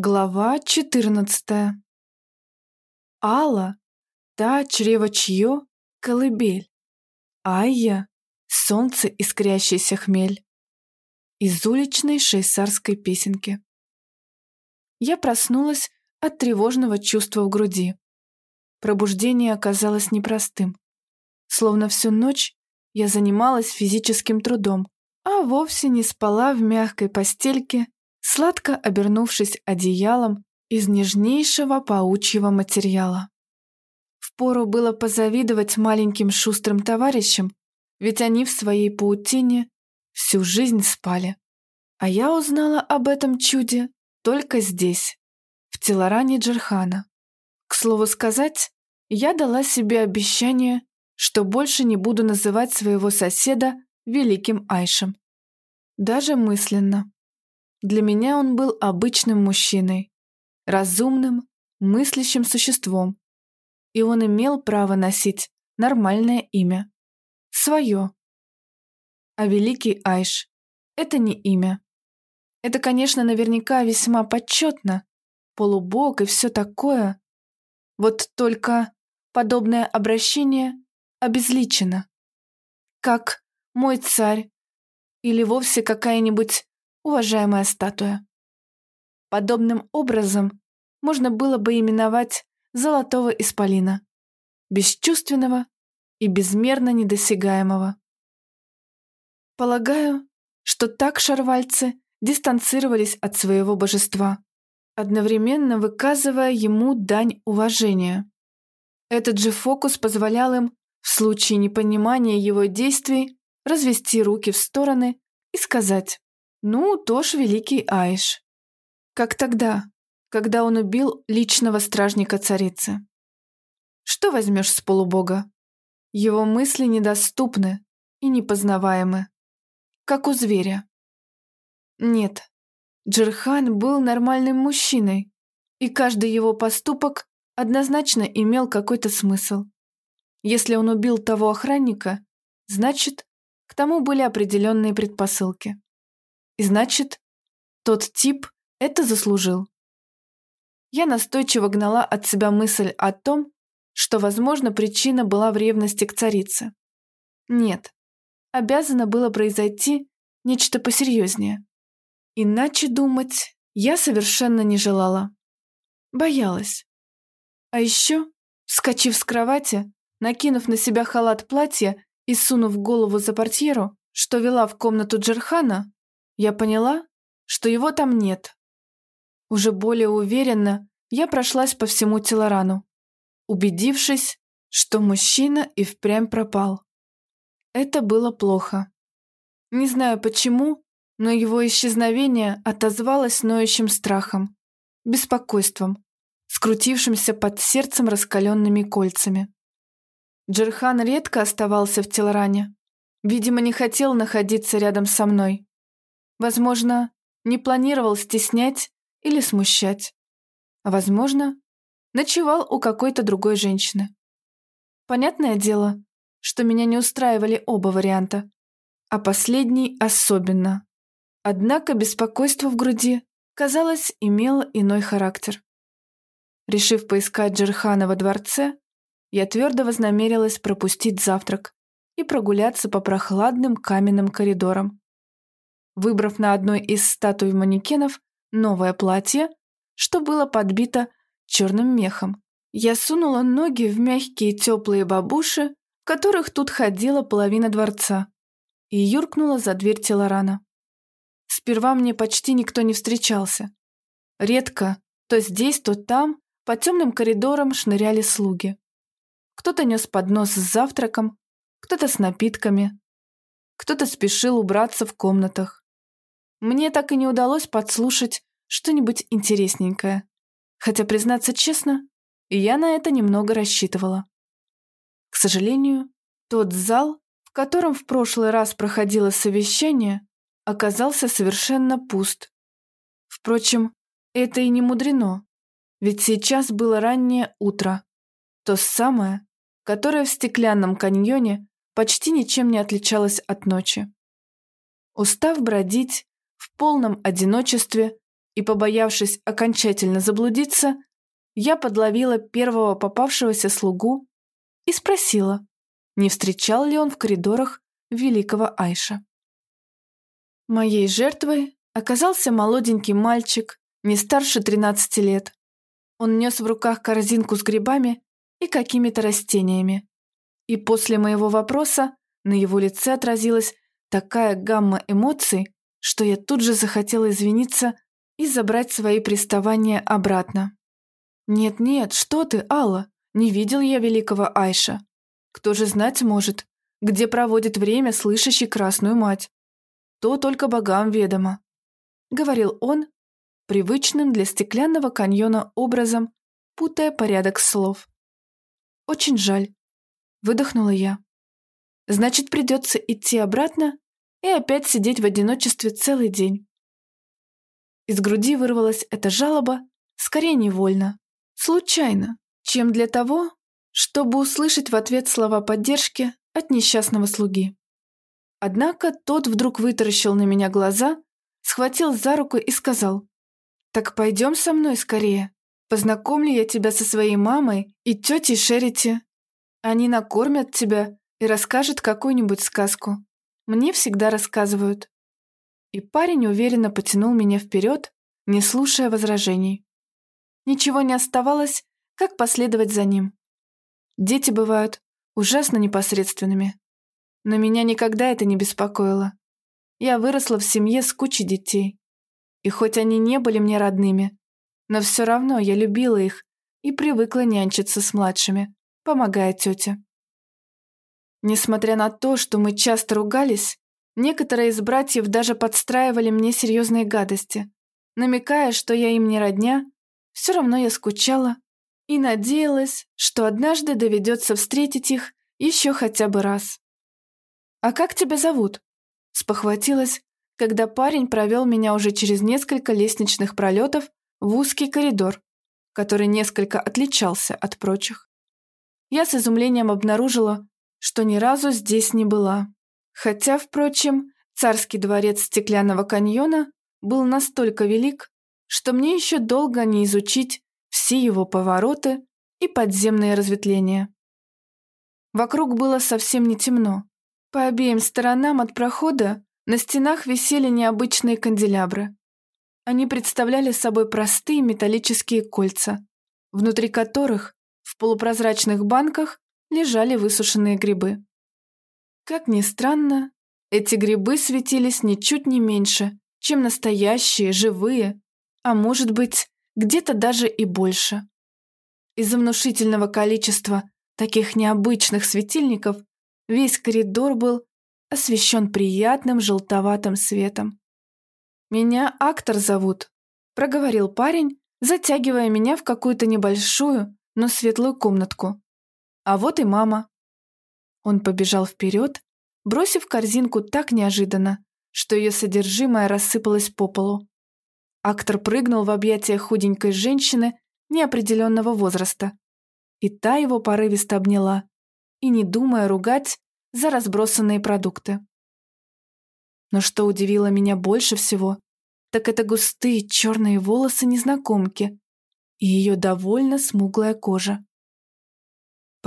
Глава 14 Алла, та чрево чье, колыбель. Айя, солнце искрящийся хмель. Из уличной шейсарской песенки. Я проснулась от тревожного чувства в груди. Пробуждение оказалось непростым. Словно всю ночь я занималась физическим трудом, а вовсе не спала в мягкой постельке сладко обернувшись одеялом из нежнейшего паучьего материала. Впору было позавидовать маленьким шустрым товарищам, ведь они в своей паутине всю жизнь спали. А я узнала об этом чуде только здесь, в Телоране Джерхана. К слову сказать, я дала себе обещание, что больше не буду называть своего соседа Великим Айшем. Даже мысленно. Для меня он был обычным мужчиной, разумным, мыслящим существом, и он имел право носить нормальное имя. Свое. А Великий Айш — это не имя. Это, конечно, наверняка весьма почетно, полубог и все такое. Вот только подобное обращение обезличено. Как «мой царь» или вовсе какая-нибудь уважаемая статуя. Подобным образом можно было бы именовать золотого исполина, бесчувственного и безмерно недосягаемого. Полагаю, что так шарвальцы дистанцировались от своего божества, одновременно выказывая ему дань уважения. Этот же фокус позволял им, в случае непонимания его действий, развести руки в стороны и сказать ну, тоже великий Айш. Как тогда, когда он убил личного стражника царицы. Что возьмешь с полубога? Его мысли недоступны и непознаваемы, как у зверя. Нет, Джерхан был нормальным мужчиной, и каждый его поступок однозначно имел какой-то смысл. Если он убил того охранника, значит, к тому были определенные предпосылки. И значит, тот тип это заслужил. Я настойчиво гнала от себя мысль о том, что, возможно, причина была в ревности к царице. Нет, обязано было произойти нечто посерьезнее. Иначе думать я совершенно не желала. Боялась. А еще, вскочив с кровати, накинув на себя халат платья и сунув голову за портьеру, что вела в комнату Джерхана, я поняла, что его там нет. Уже более уверенно я прошлась по всему Телорану, убедившись, что мужчина и впрямь пропал. Это было плохо. Не знаю почему, но его исчезновение отозвалось ноющим страхом, беспокойством, скрутившимся под сердцем раскаленными кольцами. Джерхан редко оставался в Телоране. Видимо, не хотел находиться рядом со мной. Возможно, не планировал стеснять или смущать. А возможно, ночевал у какой-то другой женщины. Понятное дело, что меня не устраивали оба варианта, а последний особенно. Однако беспокойство в груди, казалось, имело иной характер. Решив поискать Джерхана во дворце, я твердо вознамерилась пропустить завтрак и прогуляться по прохладным каменным коридорам, выбрав на одной из статуй манекенов новое платье, что было подбито черным мехом. Я сунула ноги в мягкие теплые бабуши, в которых тут ходила половина дворца, и юркнула за дверь Телорана. Сперва мне почти никто не встречался. Редко, то здесь, то там, по темным коридорам шныряли слуги. Кто-то нес поднос с завтраком, кто-то с напитками, кто-то спешил убраться в комнатах. Мне так и не удалось подслушать что-нибудь интересненькое. Хотя, признаться честно, я на это немного рассчитывала. К сожалению, тот зал, в котором в прошлый раз проходило совещание, оказался совершенно пуст. Впрочем, это и не мудрено, ведь сейчас было раннее утро, то самое, которое в стеклянном каньоне почти ничем не отличалось от ночи. Устав бродить, в полном одиночестве и побоявшись окончательно заблудиться, я подловила первого попавшегося слугу и спросила, не встречал ли он в коридорах великого Айша. Моей жертвой оказался молоденький мальчик, не старше 13 лет. Он нес в руках корзинку с грибами и какими-то растениями. И после моего вопроса на его лице отразилась такая гамма эмоций, что я тут же захотела извиниться и забрать свои приставания обратно. «Нет-нет, что ты, Алла, не видел я великого Айша. Кто же знать может, где проводит время слышащий красную мать? То только богам ведомо», — говорил он, привычным для стеклянного каньона образом, путая порядок слов. «Очень жаль», — выдохнула я. «Значит, придется идти обратно и опять сидеть в одиночестве целый день». Из груди вырвалась эта жалоба, скорее невольно, случайно, чем для того, чтобы услышать в ответ слова поддержки от несчастного слуги. Однако тот вдруг вытаращил на меня глаза, схватил за руку и сказал, «Так пойдем со мной скорее. Познакомлю я тебя со своей мамой и тетей Шерити. Они накормят тебя и расскажут какую-нибудь сказку. Мне всегда рассказывают». И парень уверенно потянул меня вперед, не слушая возражений. Ничего не оставалось, как последовать за ним. Дети бывают ужасно непосредственными. Но меня никогда это не беспокоило. Я выросла в семье с кучей детей. И хоть они не были мне родными, но все равно я любила их и привыкла нянчиться с младшими, помогая тете. Несмотря на то, что мы часто ругались, некоторые из братьев даже подстраивали мне серьезные гадости, намекая, что я им не родня, все равно я скучала и надеялась, что однажды доведется встретить их еще хотя бы раз. «А как тебя зовут?» – спохватилась, когда парень провел меня уже через несколько лестничных пролетов в узкий коридор, который несколько отличался от прочих. Я с изумлением обнаружила, что ни разу здесь не была. Хотя, впрочем, царский дворец Стеклянного каньона был настолько велик, что мне еще долго не изучить все его повороты и подземные разветвления. Вокруг было совсем не темно. По обеим сторонам от прохода на стенах висели необычные канделябры. Они представляли собой простые металлические кольца, внутри которых в полупрозрачных банках лежали высушенные грибы. Как ни странно, эти грибы светились ничуть не меньше, чем настоящие, живые, а может быть, где-то даже и больше. Из-за внушительного количества таких необычных светильников весь коридор был освещен приятным желтоватым светом. «Меня Актор зовут», — проговорил парень, затягивая меня в какую-то небольшую, но светлую комнатку. «А вот и мама». Он побежал вперед, бросив корзинку так неожиданно, что ее содержимое рассыпалось по полу. Актор прыгнул в объятия худенькой женщины неопределенного возраста. И та его порывисто обняла, и не думая ругать за разбросанные продукты. Но что удивило меня больше всего, так это густые черные волосы незнакомки и ее довольно смуглая кожа.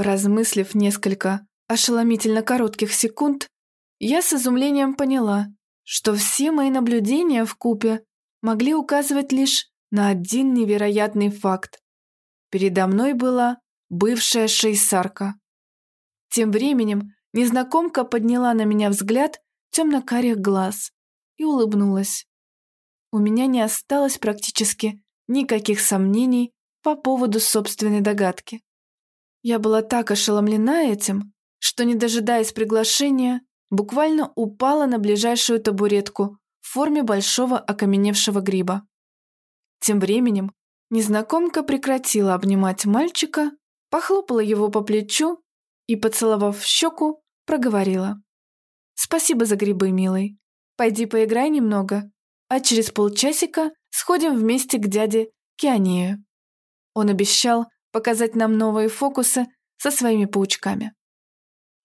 Поразмыслив несколько ошеломительно коротких секунд, я с изумлением поняла, что все мои наблюдения в купе могли указывать лишь на один невероятный факт. Передо мной была бывшая шейсарка. Тем временем незнакомка подняла на меня взгляд темно-карих глаз и улыбнулась. У меня не осталось практически никаких сомнений по поводу собственной догадки. Я была так ошеломлена этим, что, не дожидаясь приглашения, буквально упала на ближайшую табуретку в форме большого окаменевшего гриба. Тем временем незнакомка прекратила обнимать мальчика, похлопала его по плечу и, поцеловав в щеку, проговорила. «Спасибо за грибы, милый. Пойди поиграй немного, а через полчасика сходим вместе к дяде Кианею». Он обещал показать нам новые фокусы со своими паучками.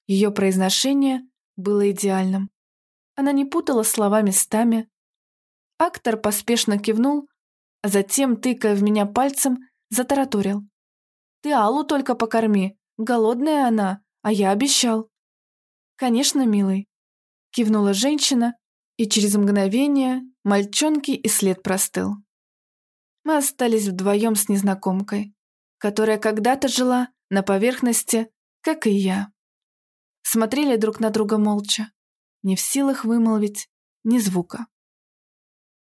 Ее произношение было идеальным. Она не путала слова местами. Актор поспешно кивнул, а затем, тыкая в меня пальцем, затараторил. «Ты Аллу только покорми, голодная она, а я обещал». «Конечно, милый», — кивнула женщина, и через мгновение мальчонки и след простыл. Мы остались вдвоем с незнакомкой, которая когда-то жила на поверхности, как и я. Смотрели друг на друга молча, не в силах вымолвить ни звука.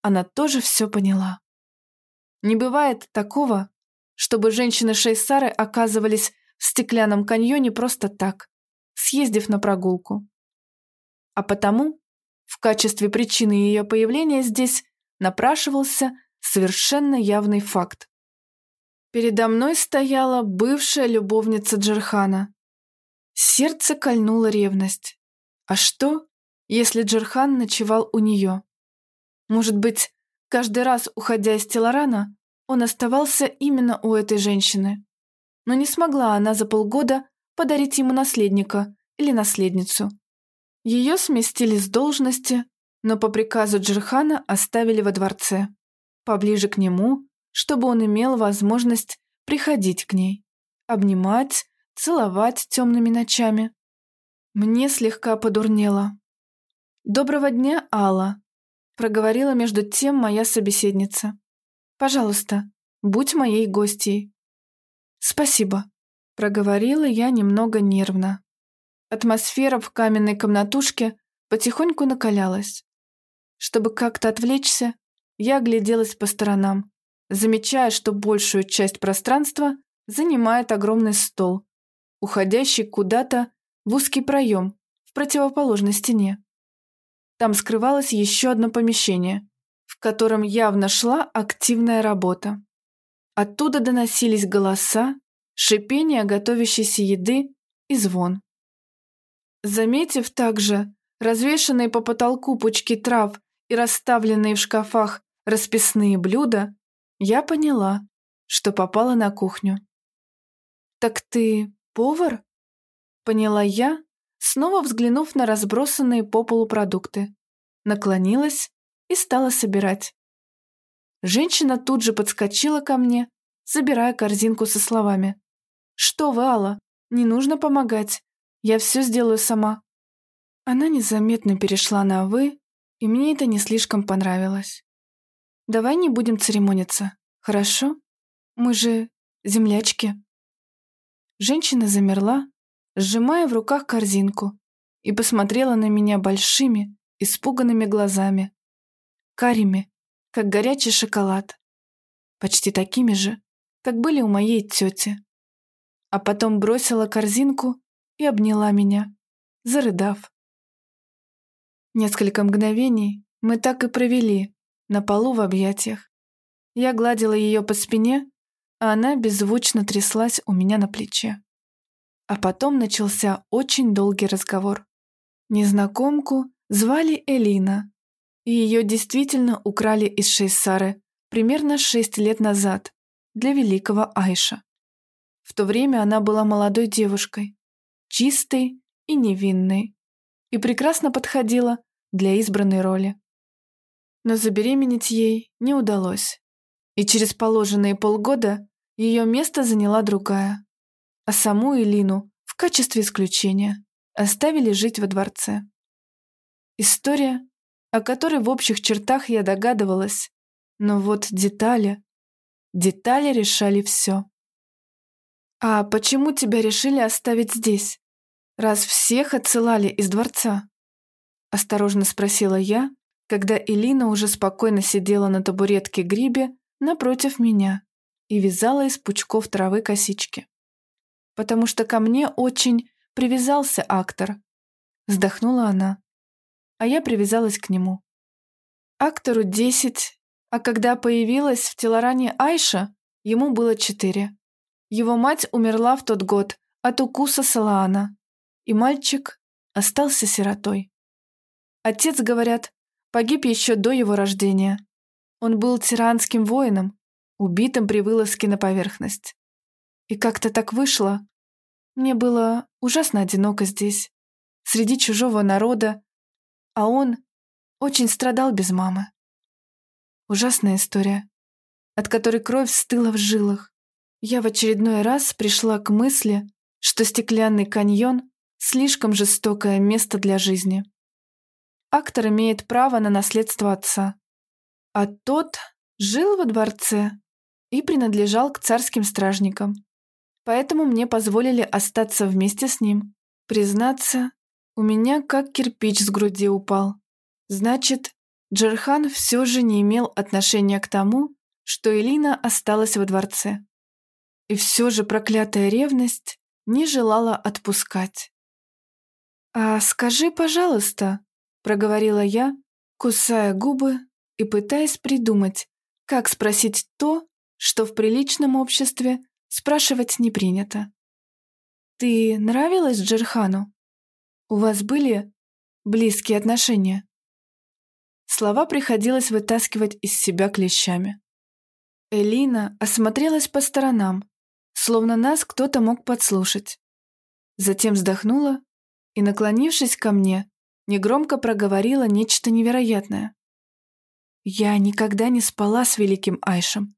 Она тоже все поняла. Не бывает такого, чтобы женщины Шейсары оказывались в стеклянном каньоне просто так, съездив на прогулку. А потому, в качестве причины ее появления здесь напрашивался совершенно явный факт. Передо мной стояла бывшая любовница Джерхана. Сердце кольнула ревность. А что, если Джерхан ночевал у нее? Может быть, каждый раз, уходя из Телорана, он оставался именно у этой женщины. Но не смогла она за полгода подарить ему наследника или наследницу. Ее сместили с должности, но по приказу Джерхана оставили во дворце, поближе к нему, чтобы он имел возможность приходить к ней, обнимать, целовать темными ночами. Мне слегка подурнело. «Доброго дня, Алла», — проговорила между тем моя собеседница. «Пожалуйста, будь моей гостьей». «Спасибо», — проговорила я немного нервно. Атмосфера в каменной комнатушке потихоньку накалялась. Чтобы как-то отвлечься, я огляделась по сторонам, замечая, что большую часть пространства занимает огромный стол, уходящий куда-то в узкий проем в противоположной стене. Там скрывалось еще одно помещение, в котором явно шла активная работа. Оттуда доносились голоса, шипение готовящейся еды и звон. Заметив также развешанные по потолку пучки трав и расставленные в шкафах расписные блюда, я поняла, что попала на кухню. «Так ты повар?» — поняла я, снова взглянув на разбросанные по полу продукты. Наклонилась и стала собирать. Женщина тут же подскочила ко мне, забирая корзинку со словами. «Что вы, Алла, не нужно помогать. Я все сделаю сама». Она незаметно перешла на «вы», и мне это не слишком понравилось. Давай не будем церемониться, хорошо? Мы же землячки». Женщина замерла, сжимая в руках корзинку, и посмотрела на меня большими, испуганными глазами, карими, как горячий шоколад, почти такими же, как были у моей тети. А потом бросила корзинку и обняла меня, зарыдав. Несколько мгновений мы так и провели, на полу в объятиях. Я гладила ее по спине, а она беззвучно тряслась у меня на плече. А потом начался очень долгий разговор. Незнакомку звали Элина, и ее действительно украли из Шейсары примерно шесть лет назад для великого Айша. В то время она была молодой девушкой, чистой и невинной, и прекрасно подходила для избранной роли но забеременеть ей не удалось. И через положенные полгода ее место заняла другая. А саму Элину, в качестве исключения, оставили жить во дворце. История, о которой в общих чертах я догадывалась, но вот детали... Детали решали все. «А почему тебя решили оставить здесь, раз всех отсылали из дворца?» Осторожно спросила я, когда Элина уже спокойно сидела на табуретке грибе напротив меня и вязала из пучков травы косички. «Потому что ко мне очень привязался актор», — вздохнула она. А я привязалась к нему. Актору десять, а когда появилась в телоране Айша, ему было четыре. Его мать умерла в тот год от укуса Салаана, и мальчик остался сиротой. Отец, говорят, погиб еще до его рождения. Он был тиранским воином, убитым при вылазке на поверхность. И как-то так вышло. Мне было ужасно одиноко здесь, среди чужого народа, а он очень страдал без мамы. Ужасная история. от которой кровь стыла в жилах. Я в очередной раз пришла к мысли, что стеклянный каньон – слишком жестокое место для жизни. Актор имеет право на наследство отца, а тот жил во дворце и принадлежал к царским стражникам. Поэтому мне позволили остаться вместе с ним. Признаться, у меня как кирпич с груди упал. Значит, Джерхан все же не имел отношения к тому, что Элина осталась во дворце. И все же проклятая ревность не желала отпускать. «А скажи, пожалуйста», — проговорила я, кусая губы и пытаясь придумать, как спросить то, что в приличном обществе спрашивать не принято. «Ты нравилась Джерхану? У вас были близкие отношения?» Слова приходилось вытаскивать из себя клещами. Элина осмотрелась по сторонам, словно нас кто-то мог подслушать. Затем вздохнула и, наклонившись ко мне, негромко проговорила нечто невероятное. Я никогда не спала с великим Айшем.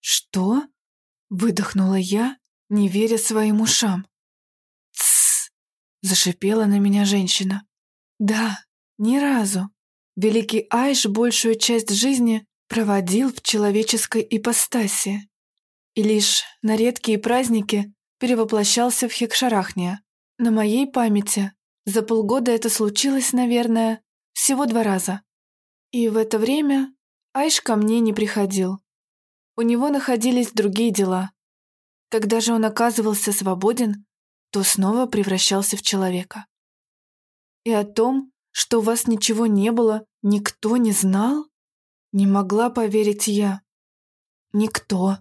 «Что?» — выдохнула я, не веря своим ушам. «Тссс!» — зашипела на меня женщина. «Да, ни разу. Великий Айш большую часть жизни проводил в человеческой ипостаси и лишь на редкие праздники перевоплощался в Хекшарахния. На моей памяти за полгода это случилось, наверное, всего два раза. И в это время Айш ко мне не приходил. У него находились другие дела. Когда же он оказывался свободен, то снова превращался в человека. И о том, что у вас ничего не было, никто не знал? Не могла поверить я. Никто.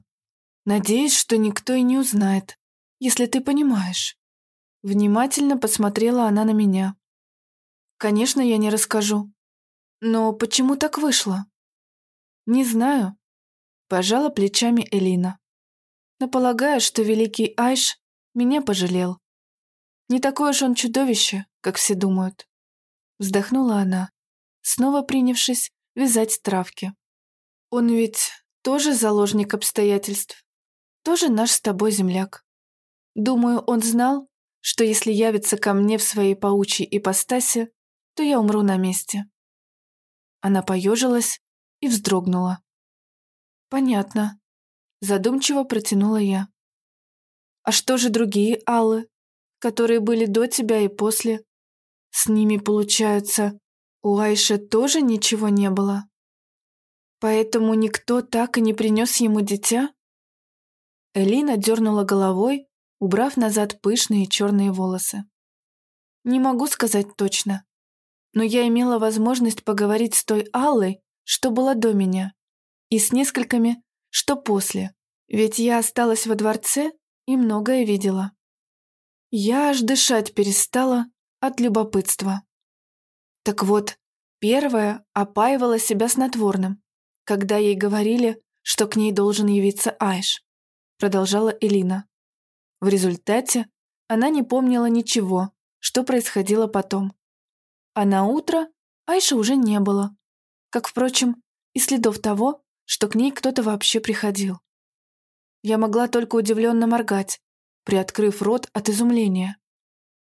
Надеюсь, что никто и не узнает, если ты понимаешь. Внимательно посмотрела она на меня. Конечно, я не расскажу. Но почему так вышло? Не знаю. Пожала плечами Элина. Но полагаю, что великий Айш меня пожалел. Не такое уж он чудовище, как все думают. Вздохнула она, снова принявшись вязать травки. Он ведь тоже заложник обстоятельств. Тоже наш с тобой земляк. Думаю, он знал, что если явится ко мне в своей паучьей ипостаси, то я умру на месте. Она поежилась и вздрогнула. «Понятно», — задумчиво протянула я. «А что же другие Аллы, которые были до тебя и после? С ними, получается, у Айши тоже ничего не было? Поэтому никто так и не принес ему дитя?» Элина дернула головой, убрав назад пышные черные волосы. «Не могу сказать точно но я имела возможность поговорить с той Аллой, что была до меня, и с несколькими, что после, ведь я осталась во дворце и многое видела. Я аж дышать перестала от любопытства. Так вот, первая опаивала себя снотворным, когда ей говорили, что к ней должен явиться Айш, продолжала Элина. В результате она не помнила ничего, что происходило потом. А на утро Айши уже не было. Как, впрочем, и следов того, что к ней кто-то вообще приходил. Я могла только удивленно моргать, приоткрыв рот от изумления.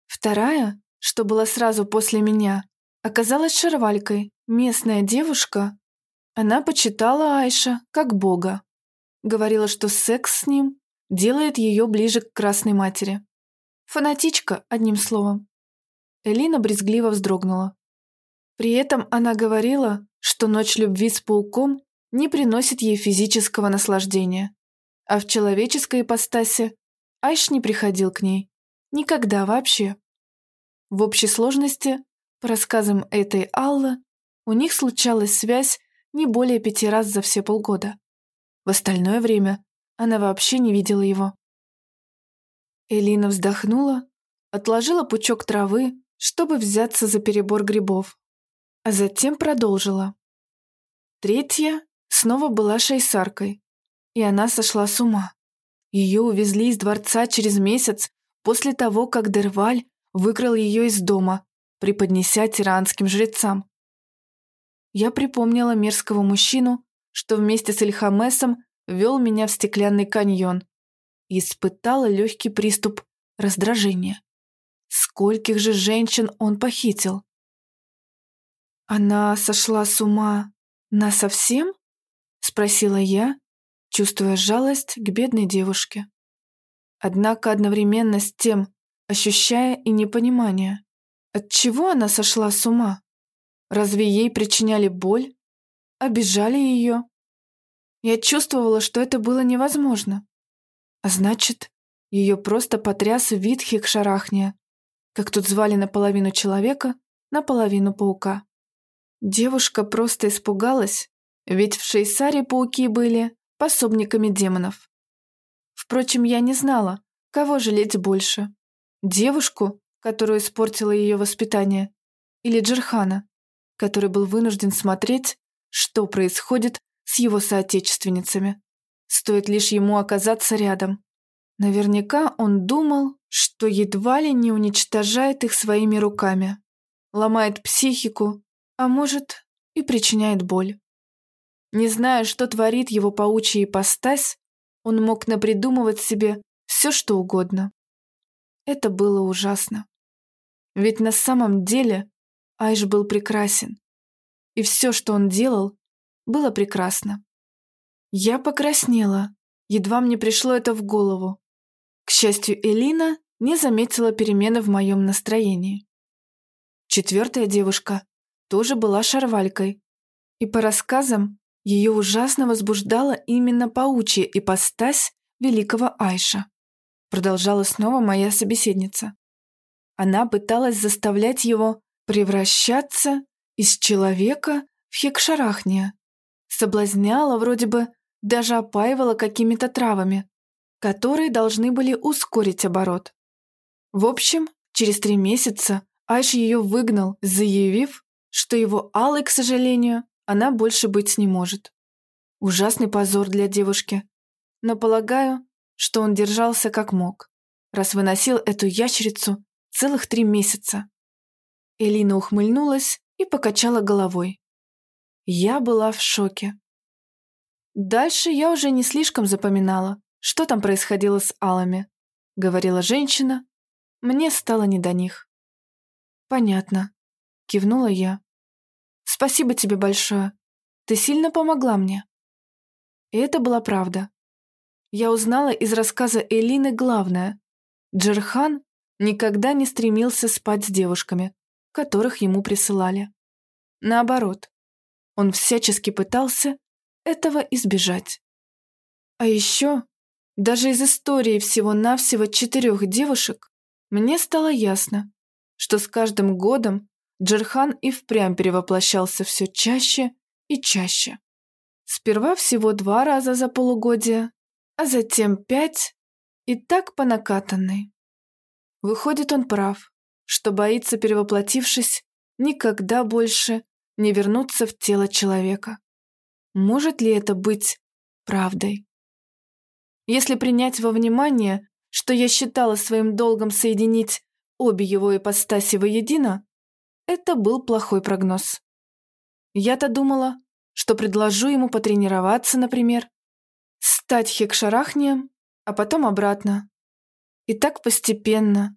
Вторая, что была сразу после меня, оказалась шарвалькой, местная девушка. Она почитала Айша как бога. Говорила, что секс с ним делает ее ближе к Красной Матери. Фанатичка, одним словом. Элина брезгливо вздрогнула. При этом она говорила, что ночь любви с пауком не приносит ей физического наслаждения, а в человеческой ипостаси Айш не приходил к ней. Никогда вообще. В общей сложности, по рассказам этой Аллы, у них случалась связь не более пяти раз за все полгода. В остальное время она вообще не видела его. Элина вздохнула, отложила пучок травы чтобы взяться за перебор грибов, а затем продолжила. Третья снова была шейсаркой, и она сошла с ума. Ее увезли из дворца через месяц после того, как Дерваль выкрал ее из дома, преподнеся тиранским жрецам. Я припомнила мерзкого мужчину, что вместе с Ильхамесом вел меня в стеклянный каньон испытала легкий приступ раздражения. Скольких же женщин он похитил? Она сошла с ума насовсем? Спросила я, чувствуя жалость к бедной девушке. Однако одновременно с тем ощущая и непонимание. От чего она сошла с ума? Разве ей причиняли боль? Обижали ее? Я чувствовала, что это было невозможно. А значит, ее просто потряс вид Хикшарахния, как тут звали наполовину человека, наполовину паука. Девушка просто испугалась, ведь в Шейсаре пауки были пособниками демонов. Впрочем, я не знала, кого жалеть больше. Девушку, которую испортило ее воспитание, или Джерхана, который был вынужден смотреть, что происходит с его соотечественницами. Стоит лишь ему оказаться рядом. Наверняка он думал, что едва ли не уничтожает их своими руками, ломает психику, а может и причиняет боль. Не зная, что творит его паучья ипостась, он мог напридумывать себе все, что угодно. Это было ужасно. Ведь на самом деле Айш был прекрасен. И все, что он делал, было прекрасно. Я покраснела, едва мне пришло это в голову. К счастью, Элина не заметила перемены в моем настроении. Четвертая девушка тоже была шарвалькой, и по рассказам ее ужасно возбуждала именно паучья ипостась великого Айша. Продолжала снова моя собеседница. Она пыталась заставлять его превращаться из человека в хекшарахния. Соблазняла, вроде бы, даже опаивала какими-то травами, которые должны были ускорить оборот. В общем, через три месяца Айш ее выгнал, заявив, что его Аллы, к сожалению, она больше быть не может. Ужасный позор для девушки. Но полагаю, что он держался как мог, раз выносил эту ящерицу целых три месяца. Элина ухмыльнулась и покачала головой. Я была в шоке. Дальше я уже не слишком запоминала, что там происходило с Алами, говорила женщина. Мне стало не до них. Понятно, кивнула я. Спасибо тебе большое. Ты сильно помогла мне». И это была правда. Я узнала из рассказа Элины главное. Джерхан никогда не стремился спать с девушками, которых ему присылали. Наоборот, он всячески пытался этого избежать. А еще, даже из истории всего-навсего четырех девушек, мне стало ясно, что с каждым годом Джерхан и впрямь перевоплощался все чаще и чаще. Сперва всего два раза за полугодие, а затем пять, и так по накатанной. Выходит, он прав, что боится, перевоплотившись, никогда больше не вернуться в тело человека. Может ли это быть правдой? Если принять во внимание, что я считала своим долгом соединить обе его ипостаси воедино, это был плохой прогноз. Я-то думала, что предложу ему потренироваться, например, стать хекшарахнием, а потом обратно. И так постепенно.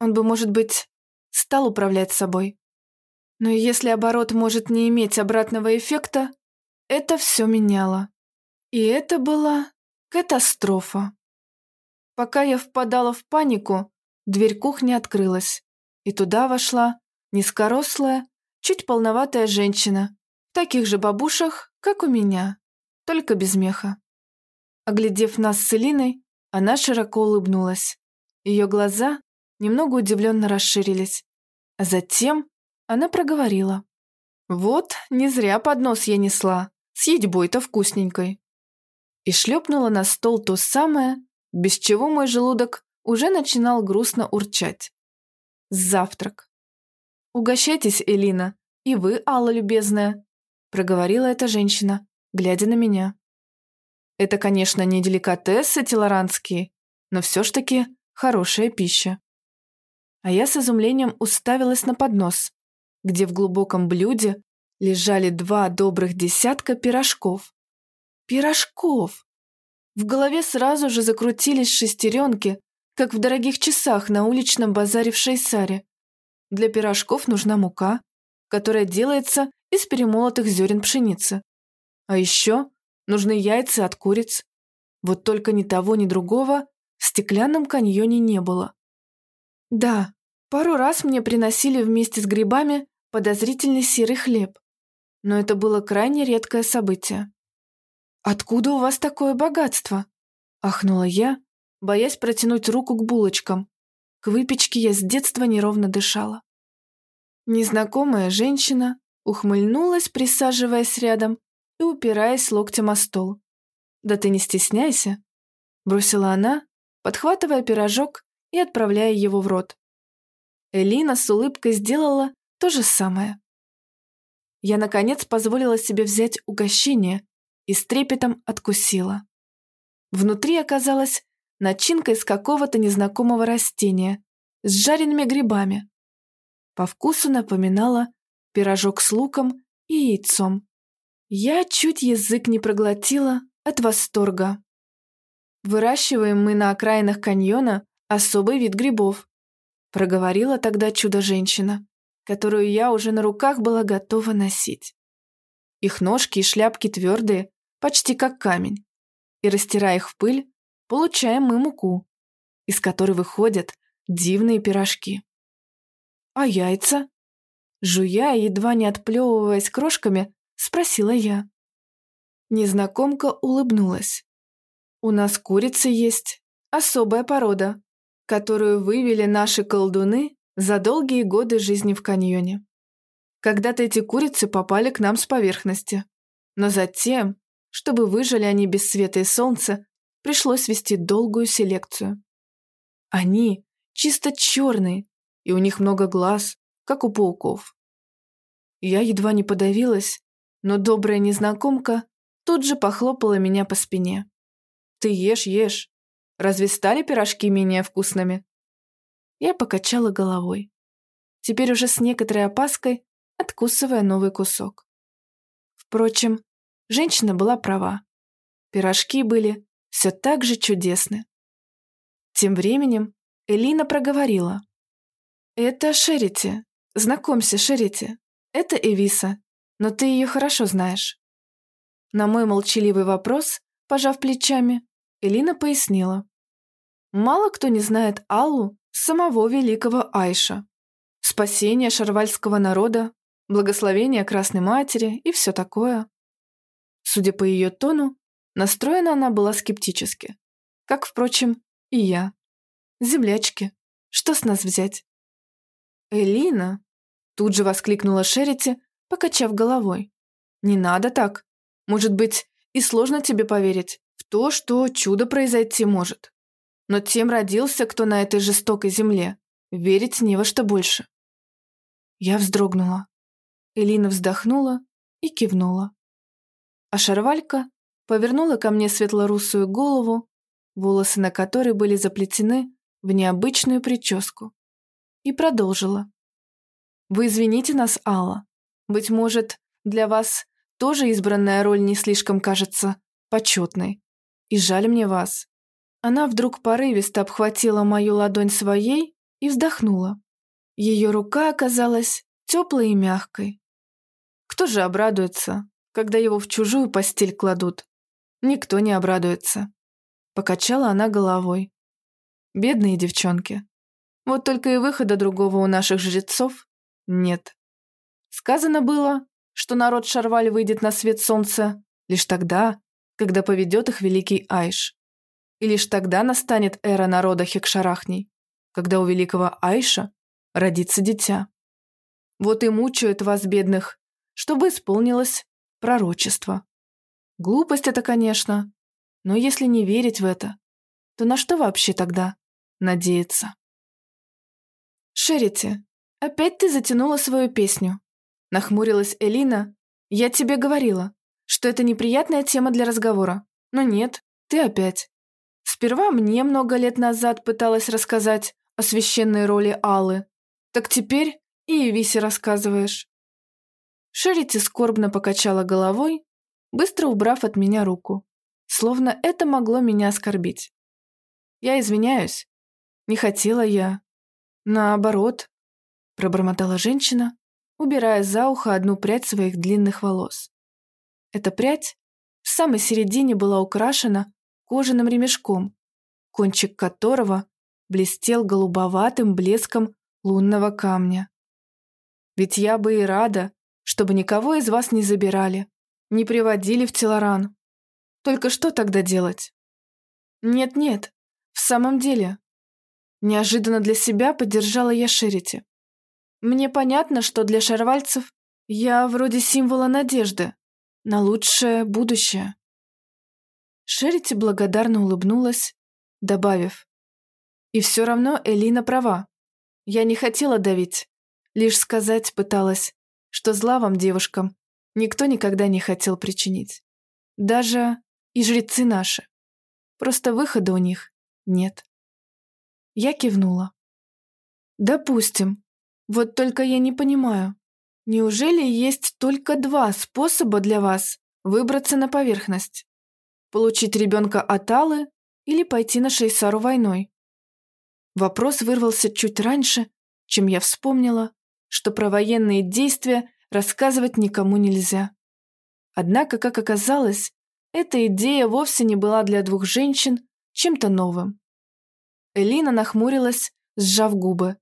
Он бы, может быть, стал управлять собой. Но если оборот может не иметь обратного эффекта, это все меняло. И это была катастрофа. Пока я впадала в панику, дверь кухни открылась, и туда вошла Низкорослая, чуть полноватая женщина, в таких же бабушах, как у меня, только без меха. Оглядев нас с Элиной, она широко улыбнулась. Ее глаза немного удивленно расширились. А затем она проговорила. «Вот, не зря поднос я несла, с едьбой-то вкусненькой». И шлепнула на стол то самое, без чего мой желудок уже начинал грустно урчать. Завтрак. «Угощайтесь, Элина, и вы, Алла любезная», проговорила эта женщина, глядя на меня. «Это, конечно, не деликатесы телоранские, но все ж таки хорошая пища». А я с изумлением уставилась на поднос, где в глубоком блюде лежали два добрых десятка пирожков Пирожков! В голове сразу же закрутились шестеренки, как в дорогих часах на уличном базаре в Шейсаре. Для пирожков нужна мука, которая делается из перемолотых зерен пшеницы. А еще нужны яйца от куриц. Вот только ни того, ни другого в стеклянном каньоне не было. Да, пару раз мне приносили вместе с грибами подозрительный серый хлеб, но это было крайне редкое событие. «Откуда у вас такое богатство?» – ахнула я, боясь протянуть руку к булочкам. К выпечке я с детства неровно дышала. Незнакомая женщина ухмыльнулась, присаживаясь рядом и упираясь локтем о стол. «Да ты не стесняйся», – бросила она, подхватывая пирожок и отправляя его в рот. Элина с улыбкой сделала то же самое. Я, наконец, позволила себе взять угощение и с трепетом откусила. Внутри оказалась начинка из какого-то незнакомого растения с жареными грибами. По вкусу напоминала пирожок с луком и яйцом. Я чуть язык не проглотила от восторга. Выращиваем мы на окраинах каньона особый вид грибов, проговорила тогда чудо-женщина, которую я уже на руках была готова носить. Их ножки и шляпки твердые, почти как камень. И растирая их в пыль, получаем мы муку, из которой выходят дивные пирожки. А яйца? Жуя и едва не отплевываясь крошками, спросила я. Незнакомка улыбнулась. У нас курица есть, особая порода, которую вывели наши колдуны за долгие годы жизни в каньоне. Когда-то эти курицы попали к нам с поверхности, но затем чтобы выжили они без света и солнца, пришлось вести долгую селекцию. Они чисто черные, и у них много глаз, как у пауков. Я едва не подавилась, но добрая незнакомка тут же похлопала меня по спине. «Ты ешь, ешь. Разве стали пирожки менее вкусными?» Я покачала головой. Теперь уже с некоторой опаской, откусывая новый кусок. Впрочем, Женщина была права. Пирожки были все так же чудесны. Тем временем Элина проговорила. «Это Шерити. Знакомься, Шерити. Это Эвиса, но ты ее хорошо знаешь». На мой молчаливый вопрос, пожав плечами, Элина пояснила. «Мало кто не знает Аллу, самого великого Айша. Спасение шарвальского народа, благословение Красной Матери и все такое. Судя по ее тону, настроена она была скептически. Как, впрочем, и я. Землячки, что с нас взять? «Элина!» Тут же воскликнула Шерити, покачав головой. «Не надо так. Может быть, и сложно тебе поверить в то, что чудо произойти может. Но тем родился, кто на этой жестокой земле. Верить не во что больше». Я вздрогнула. Элина вздохнула и кивнула а шарвалька повернула ко мне светлорусую голову, волосы на которой были заплетены в необычную прическу, и продолжила. «Вы извините нас, Алла. Быть может, для вас тоже избранная роль не слишком кажется почетной. И жаль мне вас». Она вдруг порывисто обхватила мою ладонь своей и вздохнула. Ее рука оказалась теплой и мягкой. Кто же обрадуется, когда его в чужую постель кладут. Никто не обрадуется. Покачала она головой. Бедные девчонки. Вот только и выхода другого у наших жрецов нет. Сказано было, что народ Шарваль выйдет на свет солнца лишь тогда, когда поведет их великий Айш. И лишь тогда настанет эра народа Хекшарахней, когда у великого Айша родится дитя. Вот и мучают вас, бедных, чтобы исполнилось пророчество. Глупость это, конечно, но если не верить в это, то на что вообще тогда надеяться? Шерити, опять ты затянула свою песню. Нахмурилась Элина. Я тебе говорила, что это неприятная тема для разговора. Но нет, ты опять. Сперва мне много лет назад пыталась рассказать о священной роли Аллы. Так теперь и Висе рассказываешь. Шерити скорбно покачала головой быстро убрав от меня руку, словно это могло меня оскорбить. «Я извиняюсь. Не хотела я. Наоборот», — пробормотала женщина, убирая за ухо одну прядь своих длинных волос. Эта прядь в самой середине была украшена кожаным ремешком, кончик которого блестел голубоватым блеском лунного камня. Ведь я бы и рада, чтобы никого из вас не забирали, не приводили в Телоран. Только что тогда делать? Нет-нет, в самом деле. Неожиданно для себя поддержала я Шерити. Мне понятно, что для шарвальцев я вроде символа надежды на лучшее будущее. Шерити благодарно улыбнулась, добавив. И все равно Элина права. Я не хотела давить, лишь сказать пыталась, что зла вам, девушкам, никто никогда не хотел причинить. Даже и жрецы наши. Просто выхода у них нет. Я кивнула. Допустим. Вот только я не понимаю. Неужели есть только два способа для вас выбраться на поверхность? Получить ребенка от Аллы или пойти на Шейсару войной? Вопрос вырвался чуть раньше, чем я вспомнила, что про военные действия рассказывать никому нельзя. Однако, как оказалось, эта идея вовсе не была для двух женщин чем-то новым. Элина нахмурилась, сжав губы,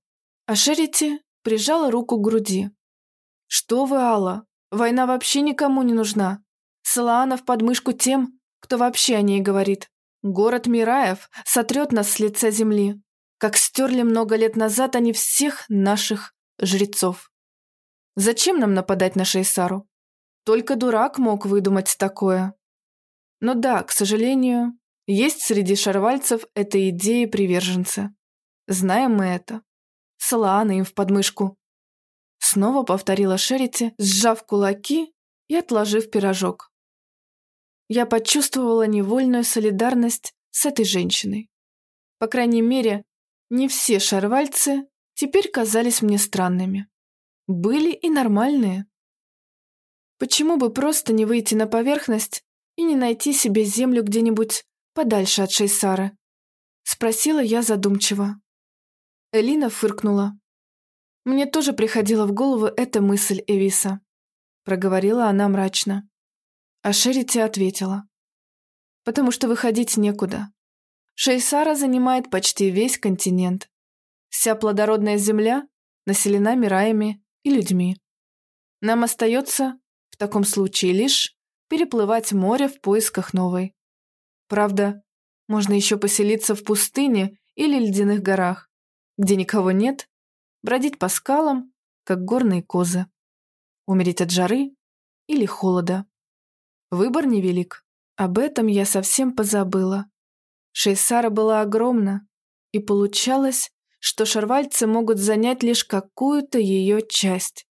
а Шерити прижала руку к груди. «Что вы, Алла? Война вообще никому не нужна. Салаана в подмышку тем, кто вообще о ней говорит. Город Мираев сотрет нас с лица земли как стерли много лет назад они всех наших жрецов. Зачем нам нападать на Шейсару? Только дурак мог выдумать такое. Но да, к сожалению, есть среди шарвальцев этой идеи приверженцы. Знаем мы это. Салааны им в подмышку. Снова повторила Шерити, сжав кулаки и отложив пирожок. Я почувствовала невольную солидарность с этой женщиной. По крайней мере, не все шарвальцы теперь казались мне странными. Были и нормальные. Почему бы просто не выйти на поверхность и не найти себе землю где-нибудь подальше от Шейсары? Спросила я задумчиво. Элина фыркнула. Мне тоже приходила в голову эта мысль Эвиса. Проговорила она мрачно. А Шерити ответила. Потому что выходить некуда. Шейсара занимает почти весь континент. Вся плодородная земля населена мираями и людьми. Нам остается, в таком случае, лишь переплывать море в поисках новой. Правда, можно еще поселиться в пустыне или ледяных горах, где никого нет, бродить по скалам, как горные козы, умереть от жары или холода. Выбор невелик. Об этом я совсем позабыла. Шейсара была огромна, и получалось, что шарвальцы могут занять лишь какую-то ее часть.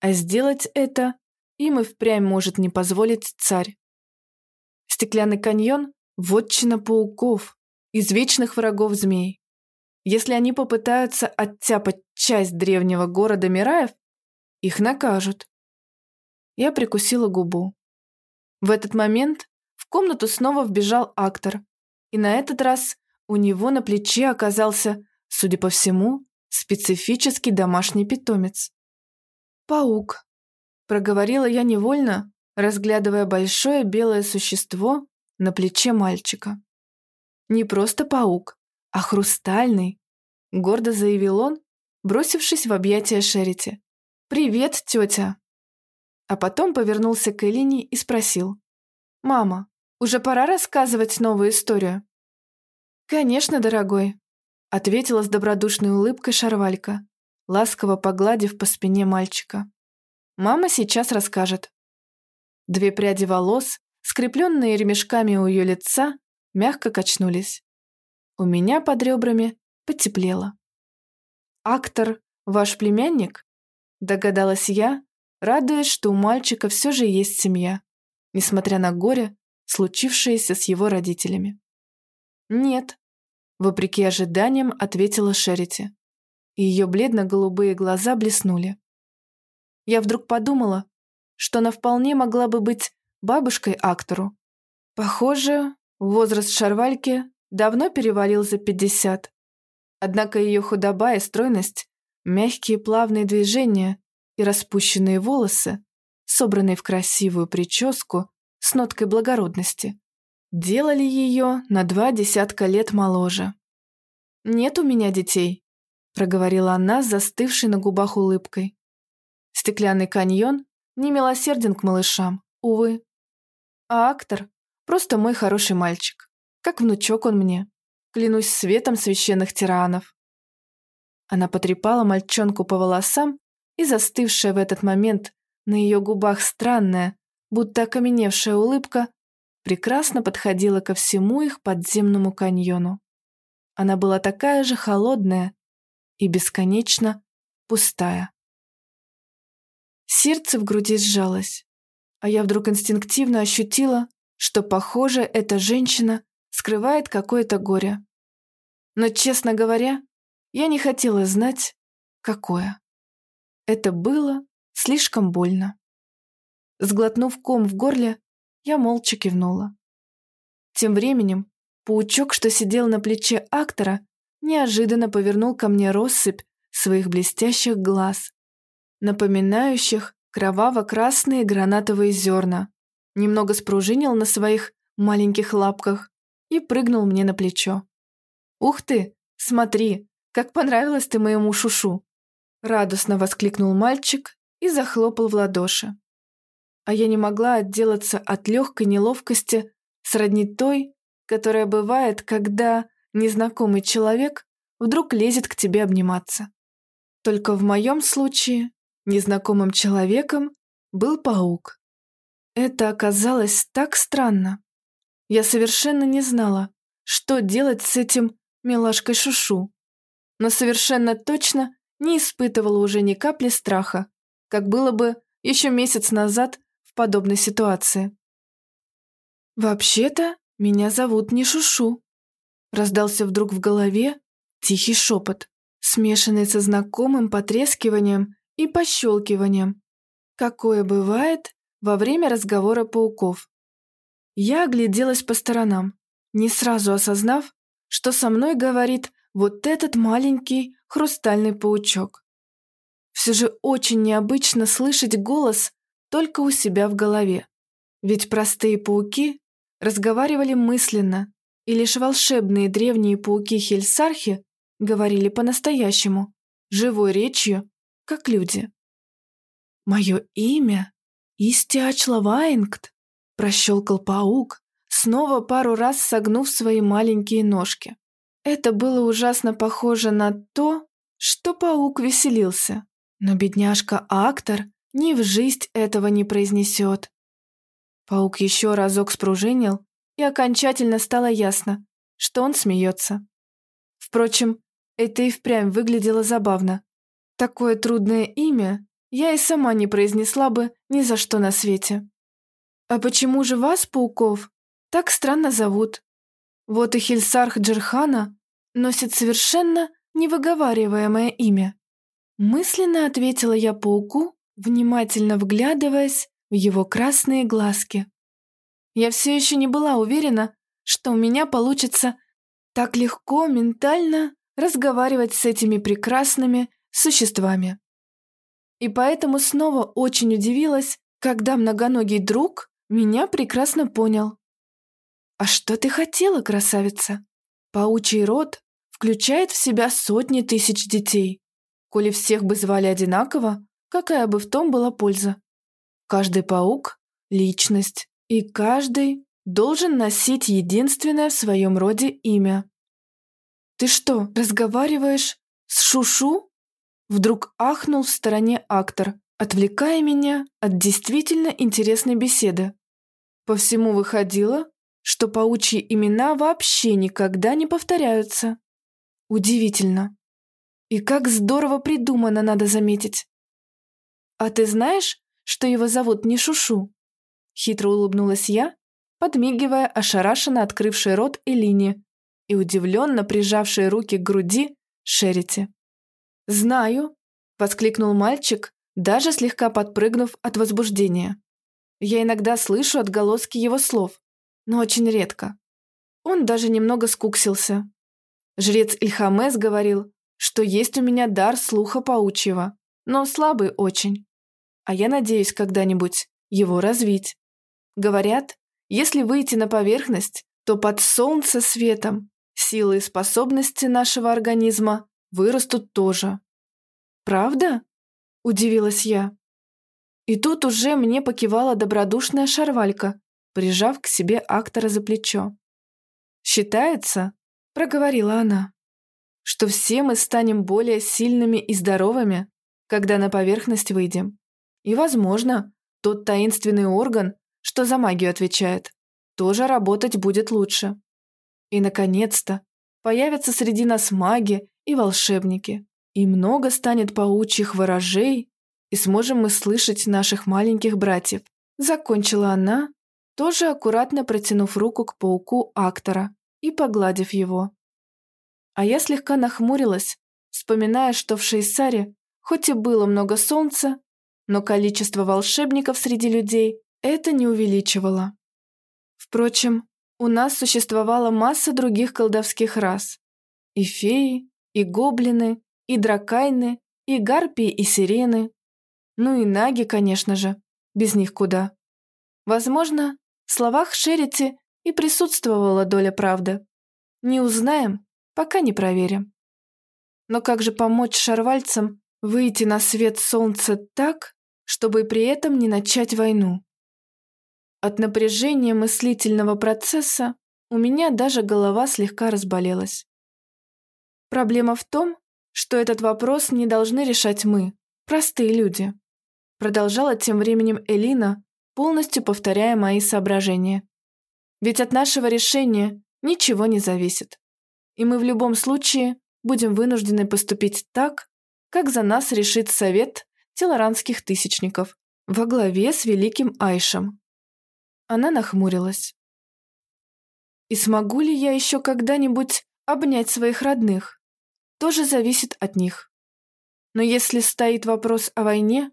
А сделать это им и впрямь может не позволить царь. Стеклянный каньон – вотчина пауков, извечных врагов змей. Если они попытаются оттяпать часть древнего города Мираев, их накажут. Я прикусила губу. В этот момент в комнату снова вбежал актор и на этот раз у него на плече оказался, судя по всему, специфический домашний питомец. «Паук», — проговорила я невольно, разглядывая большое белое существо на плече мальчика. «Не просто паук, а хрустальный», — гордо заявил он, бросившись в объятия Шерити. «Привет, тетя!» А потом повернулся к Элине и спросил. «Мама, уже пора рассказывать новую историю?» «Конечно, дорогой», — ответила с добродушной улыбкой Шарвалька, ласково погладив по спине мальчика. «Мама сейчас расскажет». Две пряди волос, скрепленные ремешками у ее лица, мягко качнулись. У меня под ребрами потеплело. «Актор ваш племянник?» — догадалась я, радуясь, что у мальчика все же есть семья, несмотря на горе, случившееся с его родителями. «Нет», — вопреки ожиданиям ответила Шерити, и ее бледно-голубые глаза блеснули. Я вдруг подумала, что она вполне могла бы быть бабушкой актору. Похоже, возраст Шарвальки давно перевалил за 50. Однако ее худоба и стройность, мягкие плавные движения и распущенные волосы, собранные в красивую прическу с ноткой благородности, делали ее на два десятка лет моложе. «Нет у меня детей», — проговорила она с застывшей на губах улыбкой. Стеклянный каньон не милосерден к малышам, увы. А актор — просто мой хороший мальчик. Как внучок он мне. Клянусь светом священных тиранов. Она потрепала мальчонку по волосам, и застывшая в этот момент на ее губах странная, будто окаменевшая улыбка, прекрасно подходила ко всему их подземному каньону. Она была такая же холодная и бесконечно пустая. Сердце в груди сжалось, а я вдруг инстинктивно ощутила, что, похоже, эта женщина скрывает какое-то горе. Но, честно говоря, я не хотела знать, какое. Это было слишком больно. Сглотнув ком в горле, я молча кивнула. Тем временем паучок, что сидел на плече актора, неожиданно повернул ко мне россыпь своих блестящих глаз, напоминающих кроваво-красные гранатовые зерна, немного спружинил на своих маленьких лапках и прыгнул мне на плечо. «Ух ты! Смотри, как понравилось ты моему шушу!» Радостно воскликнул мальчик и захлопал в ладоши. А я не могла отделаться от легкой неловкости сродни той, которая бывает, когда незнакомый человек вдруг лезет к тебе обниматься. Только в моем случае незнакомым человеком был паук. Это оказалось так странно. Я совершенно не знала, что делать с этим милашкой Шушу, но совершенно точно не испытывала уже ни капли страха, как было бы еще месяц назад в подобной ситуации. «Вообще-то меня зовут не Шушу», — раздался вдруг в голове тихий шепот, смешанный со знакомым потрескиванием и пощелкиванием, какое бывает во время разговора пауков. Я огляделась по сторонам, не сразу осознав, что со мной говорит вот этот маленький хрустальный паучок. Все же очень необычно слышать голос только у себя в голове. Ведь простые пауки разговаривали мысленно, и лишь волшебные древние пауки Хельсархи говорили по-настоящему, живой речью, как люди. «Мое имя Истиачла Вайнгт», – прощелкал паук, снова пару раз согнув свои маленькие ножки. Это было ужасно похоже на то, что паук веселился. Но бедняжка-актор ни в жизнь этого не произнесет. Паук еще разок спружинил, и окончательно стало ясно, что он смеется. Впрочем, это и впрямь выглядело забавно. Такое трудное имя я и сама не произнесла бы ни за что на свете. А почему же вас, пауков, так странно зовут? Вот и Хильсарх Джерхана носит совершенно невыговариваемое имя. Мысленно ответила я пауку, внимательно вглядываясь в его красные глазки. Я все еще не была уверена, что у меня получится так легко ментально разговаривать с этими прекрасными существами. И поэтому снова очень удивилась, когда многоногий друг меня прекрасно понял. «А что ты хотела, красавица?» Паучий род включает в себя сотни тысяч детей. Коли всех бы звали одинаково, какая бы в том была польза? Каждый паук – личность, и каждый должен носить единственное в своем роде имя. «Ты что, разговариваешь с Шушу?» Вдруг ахнул в стороне актор, отвлекая меня от действительно интересной беседы. По всему выходило, что паучьи имена вообще никогда не повторяются. Удивительно. И как здорово придумано, надо заметить. «А ты знаешь, что его зовут не Шушу?» Хитро улыбнулась я, подмигивая ошарашенно открывший рот Элине и удивленно прижавшие руки к груди Шерити. «Знаю», — воскликнул мальчик, даже слегка подпрыгнув от возбуждения. Я иногда слышу отголоски его слов, но очень редко. Он даже немного скуксился. Жрец Ильхамес говорил, что есть у меня дар слуха паучьего, но слабый очень. А я надеюсь когда-нибудь его развить. Говорят, если выйти на поверхность, то под солнце светом силы и способности нашего организма вырастут тоже. «Правда?» – удивилась я. И тут уже мне покивала добродушная шарвалька, прижав к себе актора за плечо. «Считается», – проговорила она, – «что все мы станем более сильными и здоровыми, когда на поверхность выйдем. И, возможно, тот таинственный орган, что за магию отвечает, тоже работать будет лучше. И, наконец-то, появятся среди нас маги и волшебники, и много станет паучьих ворожей и сможем мы слышать наших маленьких братьев. Закончила она, тоже аккуратно протянув руку к пауку актора и погладив его. А я слегка нахмурилась, вспоминая, что в Шейсаре хоть и было много солнца, но количество волшебников среди людей это не увеличивало. Впрочем, у нас существовала масса других колдовских рас. И феи, и гоблины, и дракайны, и гарпии, и сирены, ну и наги, конечно же. Без них куда. Возможно, в словах Шерити и присутствовала доля правды. Не узнаем, пока не проверим. Но как же помочь шарвальцам выйти на свет солнца так, чтобы при этом не начать войну? От напряжения мыслительного процесса у меня даже голова слегка разболелась. Проблема в том, что этот вопрос не должны решать мы, простые люди. Продолжала тем временем Элина, полностью повторяя мои соображения. Ведь от нашего решения ничего не зависит. И мы в любом случае будем вынуждены поступить так, как за нас решит совет телоранских тысячников во главе с великим Айшем. Она нахмурилась. И смогу ли я еще когда-нибудь обнять своих родных? Тоже зависит от них. Но если стоит вопрос о войне,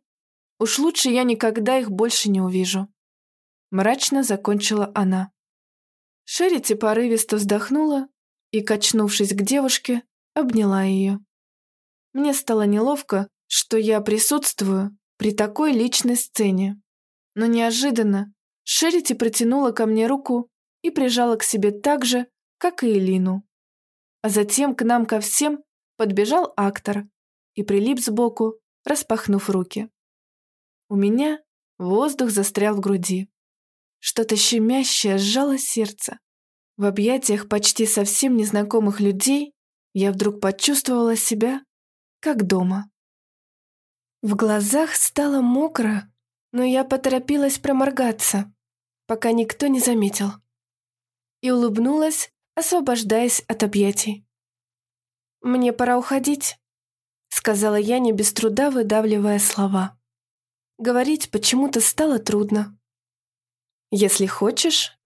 Уж лучше я никогда их больше не увижу. Мрачно закончила она. Шерити порывисто вздохнула и, качнувшись к девушке, обняла ее. Мне стало неловко, что я присутствую при такой личной сцене. Но неожиданно Шерити протянула ко мне руку и прижала к себе так же, как и Элину. А затем к нам ко всем подбежал актор и прилип сбоку, распахнув руки. У меня воздух застрял в груди. Что-то щемящее сжало сердце. В объятиях почти совсем незнакомых людей я вдруг почувствовала себя как дома. В глазах стало мокро, но я поторопилась проморгаться, пока никто не заметил. И улыбнулась, освобождаясь от объятий. «Мне пора уходить», — сказала я не без труда, выдавливая слова. Говорить почему-то стало трудно. «Если хочешь,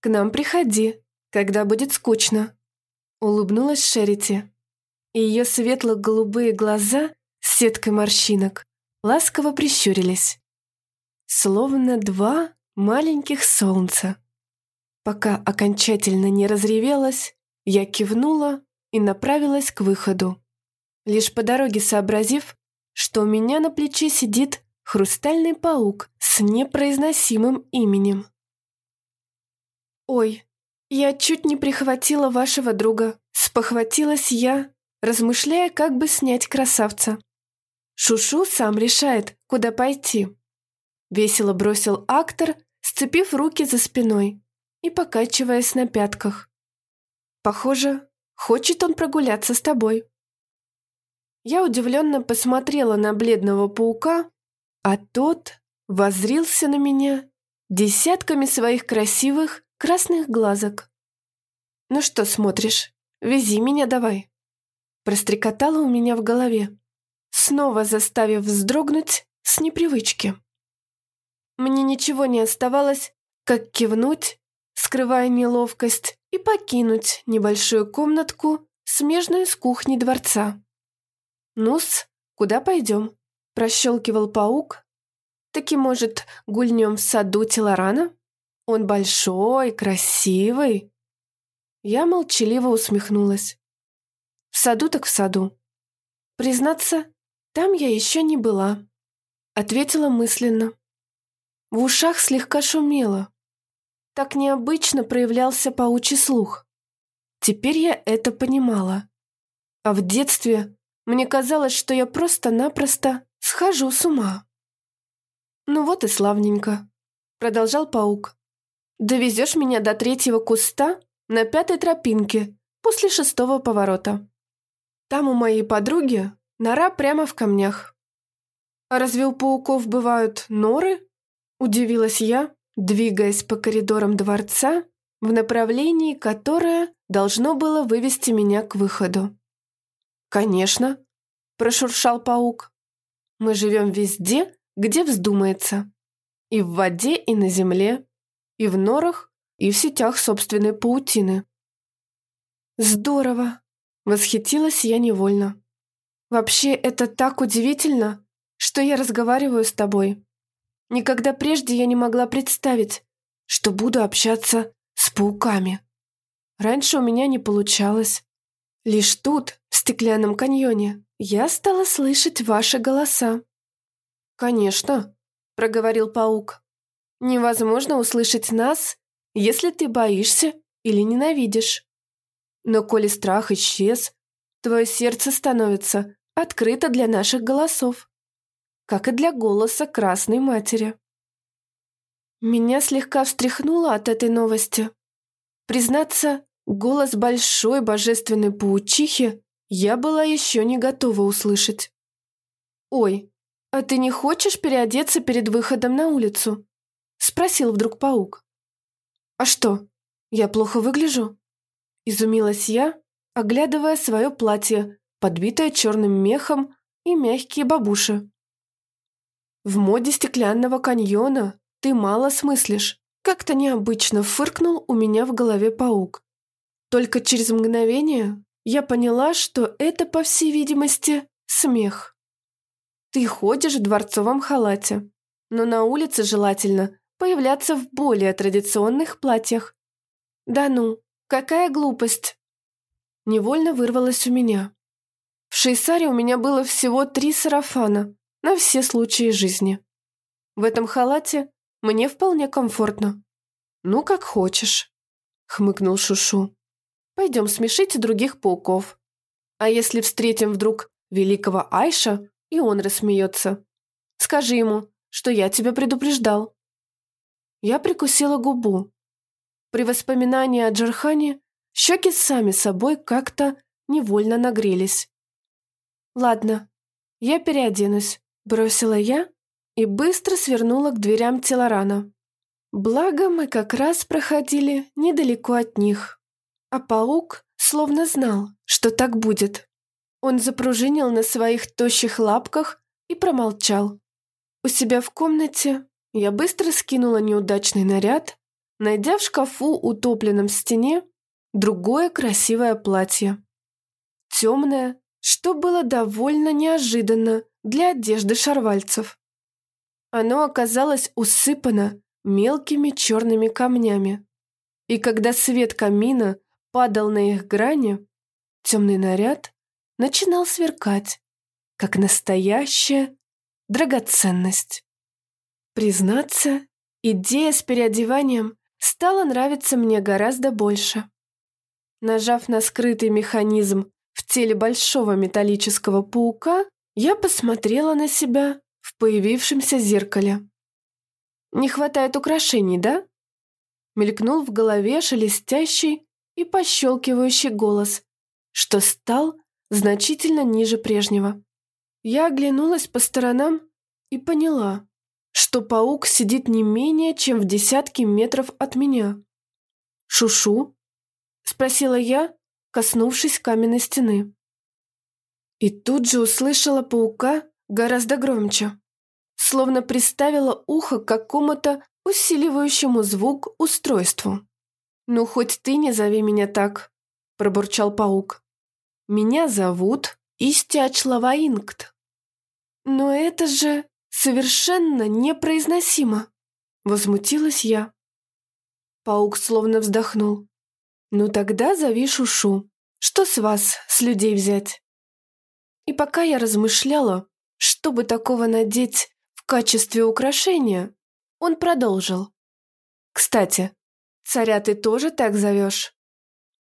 к нам приходи, когда будет скучно», — улыбнулась Шерити. И ее светло-голубые глаза с сеткой морщинок ласково прищурились. Словно два маленьких солнца. Пока окончательно не разревелась, я кивнула и направилась к выходу. Лишь по дороге сообразив, что у меня на плече сидит хрустальный паук с непроизносимым именем. «Ой, я чуть не прихватила вашего друга», — спохватилась я, размышляя, как бы снять красавца. Шушу сам решает, куда пойти. Весело бросил актор, сцепив руки за спиной и покачиваясь на пятках. Похоже, хочет он прогуляться с тобой. Я удивленно посмотрела на бледного паука, а тот воззрился на меня десятками своих красивых красных глазок. «Ну что смотришь? Вези меня давай!» Прострекотало у меня в голове, снова заставив вздрогнуть с непривычки. Мне ничего не оставалось, как кивнуть, скрывая неловкость, и покинуть небольшую комнатку, смежную с кухней дворца. «Ну-с, куда пойдем?» Прощелкивал паук, Таки, может, гульнем в саду Телорана? Он большой, красивый. Я молчаливо усмехнулась. В саду так в саду. Признаться, там я еще не была. Ответила мысленно. В ушах слегка шумело. Так необычно проявлялся паучий слух. Теперь я это понимала. А в детстве мне казалось, что я просто-напросто схожу с ума. «Ну вот и славненько», — продолжал паук. «Довезешь меня до третьего куста на пятой тропинке после шестого поворота. Там у моей подруги нора прямо в камнях». «А разве у пауков бывают норы?» — удивилась я, двигаясь по коридорам дворца в направлении, которое должно было вывести меня к выходу. «Конечно», — прошуршал паук. «Мы живем везде, где вздумается. И в воде, и на земле, и в норах, и в сетях собственной паутины. «Здорово!» — восхитилась я невольно. «Вообще, это так удивительно, что я разговариваю с тобой. Никогда прежде я не могла представить, что буду общаться с пауками. Раньше у меня не получалось. Лишь тут, в стеклянном каньоне, я стала слышать ваши голоса. «Конечно», — проговорил паук. «Невозможно услышать нас, если ты боишься или ненавидишь. Но коли страх исчез, твое сердце становится открыто для наших голосов, как и для голоса Красной Матери». Меня слегка встряхнуло от этой новости. Признаться, голос большой божественной паучихи я была еще не готова услышать. «Ой, «А ты не хочешь переодеться перед выходом на улицу?» — спросил вдруг паук. «А что, я плохо выгляжу?» — изумилась я, оглядывая свое платье, подбитое черным мехом и мягкие бабуши. «В моде стеклянного каньона ты мало смыслишь», как-то необычно фыркнул у меня в голове паук. Только через мгновение я поняла, что это, по всей видимости, смех. Ты ходишь в дворцовом халате, но на улице желательно появляться в более традиционных платьях. Да ну, какая глупость. Невольно вырвалось у меня. В Шейсаре у меня было всего три сарафана на все случаи жизни. В этом халате мне вполне комфортно. Ну, как хочешь, хмыкнул Шушу. Пойдем смешить других пауков. А если встретим вдруг великого Айша, и он рассмеется. Скажи ему, что я тебя предупреждал. Я прикусила губу. При воспоминании о Джархане щеки сами собой как-то невольно нагрелись. «Ладно, я переоденусь», – бросила я и быстро свернула к дверям Телорана. Благо, мы как раз проходили недалеко от них. А паук словно знал, что так будет. Он запружинил на своих тощих лапках и промолчал. У себя в комнате я быстро скинула неудачный наряд, найдя в шкафу, утопленном в стене, другое красивое платье. Темное, что было довольно неожиданно для одежды шарвальцев. Оно оказалось усыпано мелкими черными камнями. И когда свет камина падал на их грани, темный наряд начинал сверкать, как настоящая драгоценность. Признаться, идея с переодеванием стала нравиться мне гораздо больше. Нажав на скрытый механизм в теле большого металлического паука, я посмотрела на себя в появившемся зеркале. «Не хватает украшений, да?» Мелькнул в голове шелестящий и пощелкивающий голос, что стал значительно ниже прежнего. Я оглянулась по сторонам и поняла, что паук сидит не менее чем в десятке метров от меня. «Шушу?» – спросила я, коснувшись каменной стены. И тут же услышала паука гораздо громче, словно приставила ухо к какому-то усиливающему звук устройству. «Ну, хоть ты не зови меня так», – пробурчал паук. Меня зовут Истиачлаваингт. Но это же совершенно непроизносимо!» Возмутилась я. Паук словно вздохнул. «Ну тогда зови Шушу. Что с вас, с людей взять?» И пока я размышляла, чтобы такого надеть в качестве украшения, он продолжил. «Кстати, царя ты тоже так зовешь?»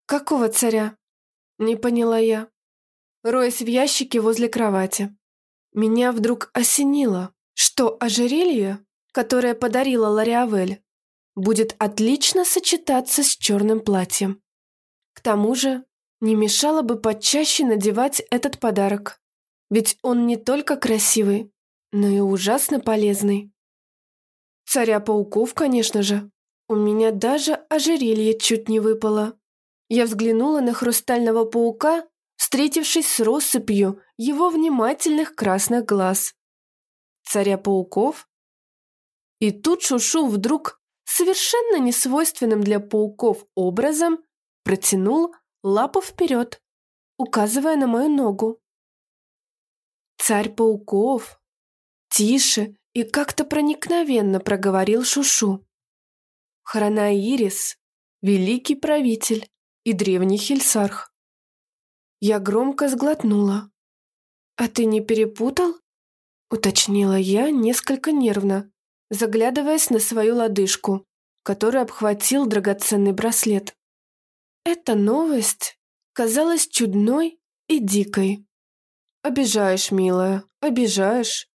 «Какого царя?» Не поняла я. Роясь в ящике возле кровати. Меня вдруг осенило, что ожерелье, которое подарила Лариавель, будет отлично сочетаться с черным платьем. К тому же, не мешало бы почаще надевать этот подарок, ведь он не только красивый, но и ужасно полезный. Царя пауков, конечно же. У меня даже ожерелье чуть не выпало. Я взглянула на хрустального паука, встретившись с россыпью его внимательных красных глаз. Царя пауков? И тут Шушу вдруг, совершенно несвойственным для пауков образом, протянул лапу вперед, указывая на мою ногу. «Царь пауков!» Тише и как-то проникновенно проговорил Шушу. Хронаирис – великий правитель и древний Хельсарх. Я громко сглотнула. «А ты не перепутал?» – уточнила я несколько нервно, заглядываясь на свою лодыжку, которую обхватил драгоценный браслет. Эта новость казалась чудной и дикой. «Обижаешь, милая, обижаешь.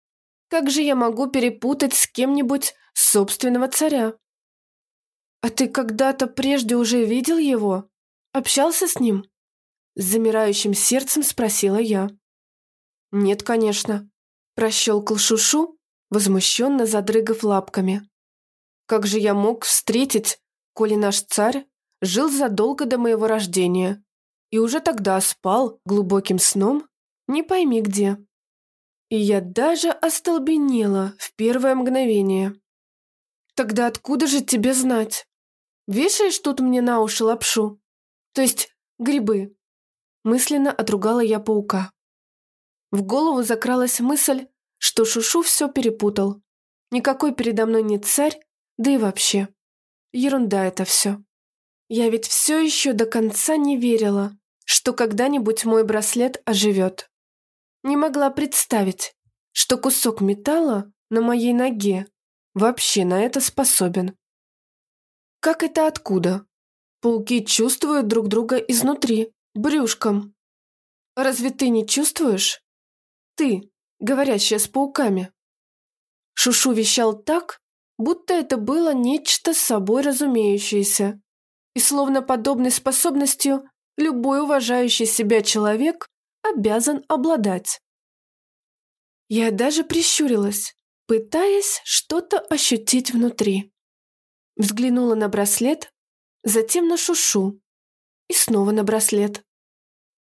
Как же я могу перепутать с кем-нибудь собственного царя? А ты когда-то прежде уже видел его? Общался с ним? С замирающим сердцем спросила я. Нет, конечно. Прощелкал Шушу, возмущенно задрыгав лапками. Как же я мог встретить, коли наш царь жил задолго до моего рождения и уже тогда спал глубоким сном, не пойми где. И я даже остолбенела в первое мгновение. Тогда откуда же тебе знать? Вешаешь тут мне на уши лапшу? То есть грибы. Мысленно отругала я паука. В голову закралась мысль, что Шушу все перепутал. Никакой передо мной не царь, да и вообще. Ерунда это все. Я ведь все еще до конца не верила, что когда-нибудь мой браслет оживет. Не могла представить, что кусок металла на моей ноге вообще на это способен. Как это откуда? Пауки чувствуют друг друга изнутри, брюшком. Разве ты не чувствуешь? Ты, говорящая с пауками. Шушу вещал так, будто это было нечто собой разумеющееся. И словно подобной способностью любой уважающий себя человек обязан обладать. Я даже прищурилась, пытаясь что-то ощутить внутри. Взглянула на браслет, затем на Шушу и снова на браслет.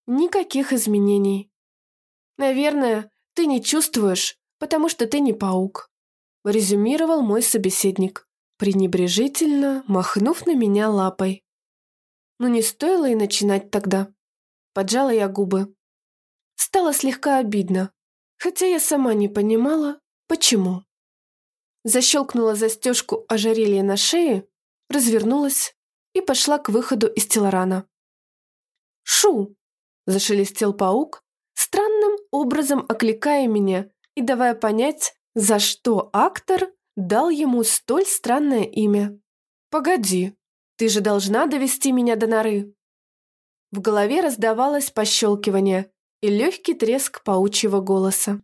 Никаких изменений. Наверное, ты не чувствуешь, потому что ты не паук, резюмировал мой собеседник, пренебрежительно махнув на меня лапой. Ну не стоило и начинать тогда. Поджала я губы. Стало слегка обидно, хотя я сама не понимала, почему. Защелкнула застежку ожерелья на шее, развернулась и пошла к выходу из телорана. «Шу!» – зашелестел паук, странным образом окликая меня и давая понять, за что актор дал ему столь странное имя. «Погоди, ты же должна довести меня до норы!» В голове раздавалось пощелкивание, и легкий треск паучьего голоса.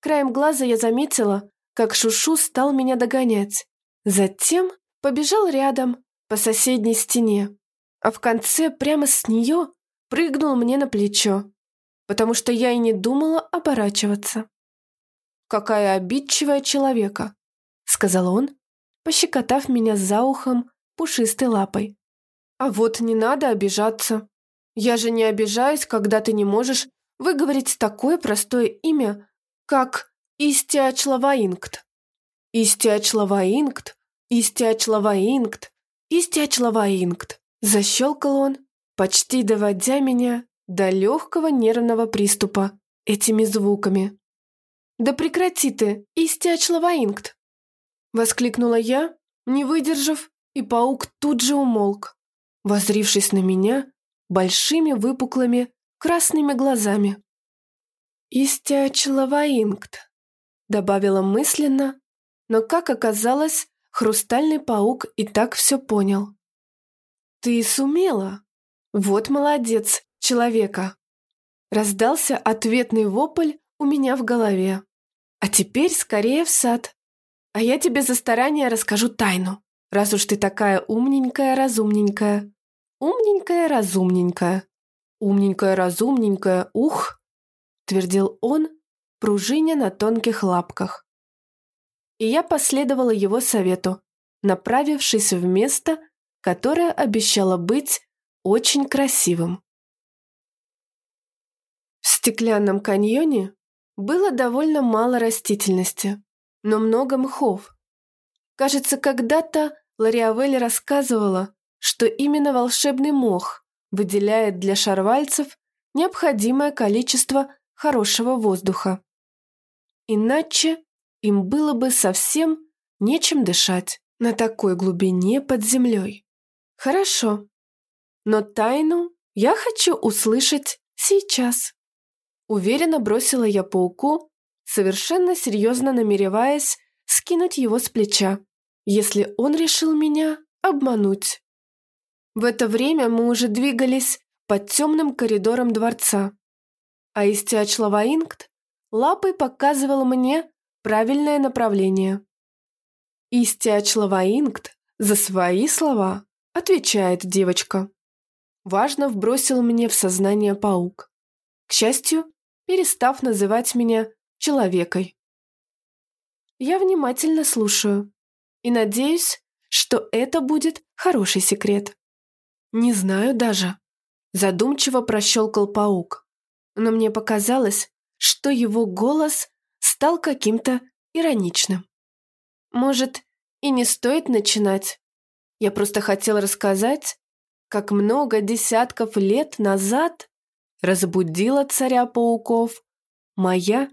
Краем глаза я заметила, как Шушу стал меня догонять. Затем побежал рядом, по соседней стене, а в конце прямо с нее прыгнул мне на плечо, потому что я и не думала оборачиваться. «Какая обидчивая человека», — сказал он, пощекотав меня за ухом пушистой лапой. «А вот не надо обижаться. Я же не обижаюсь, когда ты не можешь выговорить такое простое имя, как Истиачлаваинкт. Истиачлаваинкт, Истиачлаваинкт, Истиачлаваинкт. Защелкал он, почти доводя меня до легкого нервного приступа этими звуками. Да прекрати ты, истиачлаваинкт!» Воскликнула я, не выдержав, и паук тут же умолк, возрившись на меня большими выпуклыми красными глазами. «Истиачлаваинкт», добавила мысленно, но, как оказалось, хрустальный паук и так все понял. «Ты сумела! Вот молодец, человека!» Раздался ответный вопль у меня в голове. «А теперь скорее в сад. А я тебе за старание расскажу тайну, раз уж ты такая умненькая-разумненькая. Умненькая-разумненькая. Умненькая-разумненькая, ух!» твердил он, пружиня на тонких лапках. И я последовала его совету, направившись в место, которое обещало быть очень красивым. В стеклянном каньоне было довольно мало растительности, но много мхов. Кажется, когда-то Лариавель рассказывала, что именно волшебный мох выделяет для шарвальцев необходимое количество хорошего воздуха. Иначе им было бы совсем нечем дышать на такой глубине под землей. Хорошо, но тайну я хочу услышать сейчас. Уверенно бросила я пауку, совершенно серьезно намереваясь скинуть его с плеча, если он решил меня обмануть. В это время мы уже двигались под темным коридором дворца, а Истиачлаваинкт лапой показывал мне правильное направление. Истиачлаваинкт за свои слова отвечает девочка. Важно вбросил мне в сознание паук. К счастью, перестав называть меня человекой. Я внимательно слушаю и надеюсь, что это будет хороший секрет. Не знаю даже. Задумчиво прощелкал паук. Но мне показалось, что его голос стал каким-то ироничным. Может, и не стоит начинать. Я просто хотел рассказать, как много десятков лет назад разбудила царя пауков моя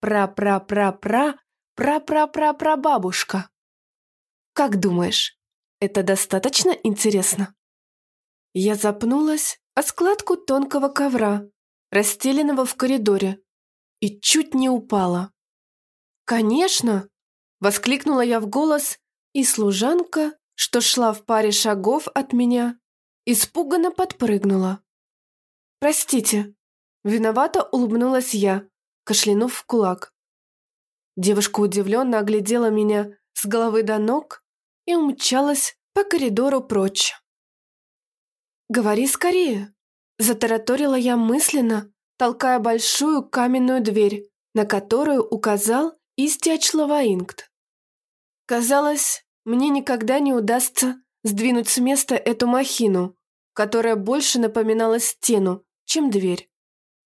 пра-пра-пра-пра-пра-пра-пра-прабабушка. Как думаешь, это достаточно интересно? Я запнулась о складку тонкого ковра, расстеленного в коридоре, и чуть не упала. «Конечно!» – воскликнула я в голос, и служанка, что шла в паре шагов от меня, испуганно подпрыгнула. «Простите», – виновато улыбнулась я, кашлянув в кулак. Девушка удивленно оглядела меня с головы до ног и умчалась по коридору прочь. «Говори скорее», – затараторила я мысленно, толкая большую каменную дверь, на которую указал Истиачлаваинкт. Казалось, мне никогда не удастся сдвинуть с места эту махину, которая больше напоминала стену, чем дверь.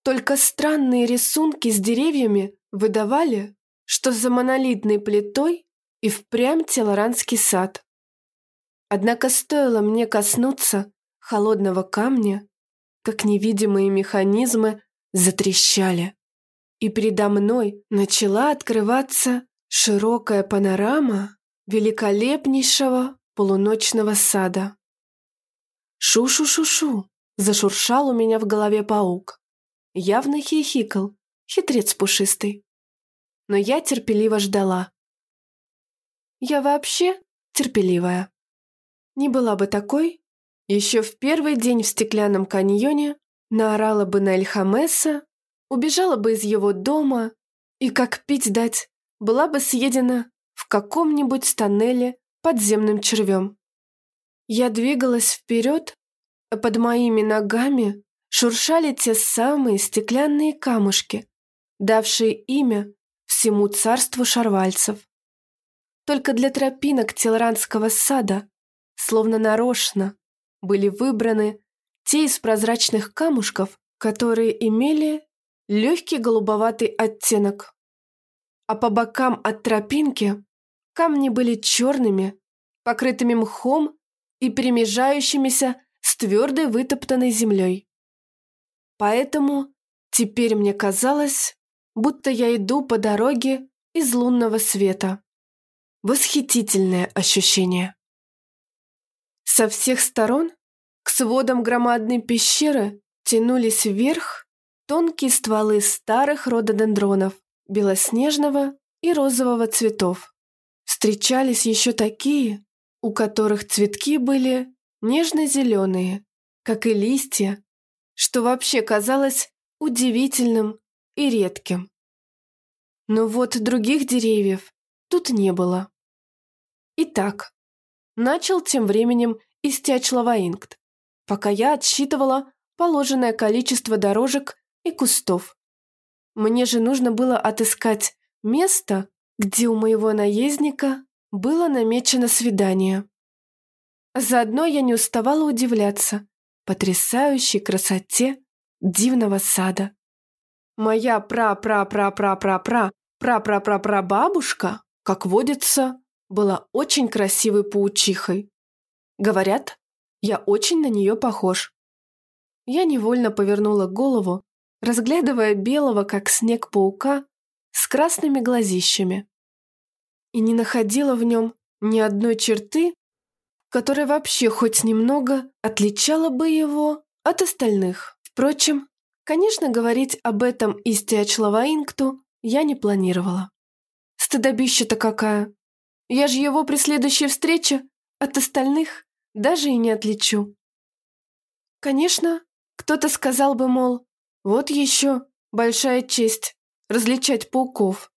Только странные рисунки с деревьями выдавали, что за монолитной плитой и впрямь Телоранский сад. Однако стоило мне коснуться холодного камня, как невидимые механизмы затрещали. И передо мной начала открываться широкая панорама великолепнейшего полуночного сада. «Шу-шу-шу-шу!» – зашуршал у меня в голове паук. Явно хихикал, хитрец пушистый. Но я терпеливо ждала. Я вообще терпеливая. Не была бы такой, еще в первый день в стеклянном каньоне наорала бы на Эльхамеса, убежала бы из его дома и, как пить дать, была бы съедена в каком-нибудь тоннеле подземным червем. Я двигалась вперед, а под моими ногами шуршали те самые стеклянные камушки, давшие имя всему царству шарвальцев. Только для тропинок Телранского сада, словно нарочно, были выбраны те из прозрачных камушков, которые имели легкий голубоватый оттенок. А по бокам от тропинки камни были черными, покрытыми мхом и перемежающимися с твердой вытоптанной землей. Поэтому теперь мне казалось, будто я иду по дороге из лунного света. Восхитительное ощущение. Со всех сторон сводам громадной пещеры тянулись вверх тонкие стволы старых рододендронов белоснежного и розового цветов. Встречались еще такие, у которых цветки были нежно-зеленые, как и листья, что вообще казалось удивительным и редким. Но вот других деревьев тут не было. Итак, начал тем временем истячь лаваинкт, пока я отсчитывала положенное количество дорожек и кустов. Мне же нужно было отыскать место, где у моего наездника было намечено свидание. Заодно я не уставала удивляться потрясающей красоте дивного сада. Моя пра-пра-пра-пра-пра-пра-пра-пра-пра-бабушка, как водится, была очень красивой паучихой. Говорят, я очень на нее похож. Я невольно повернула голову, разглядывая белого, как снег паука, с красными глазищами. И не находила в нем ни одной черты, которая вообще хоть немного отличала бы его от остальных. Впрочем, конечно, говорить об этом Истиачлаваинкту я не планировала. Стыдобища-то какая! Я же его при следующей встрече от остальных даже и не отличу. Конечно, кто-то сказал бы, мол, вот еще большая честь различать пауков.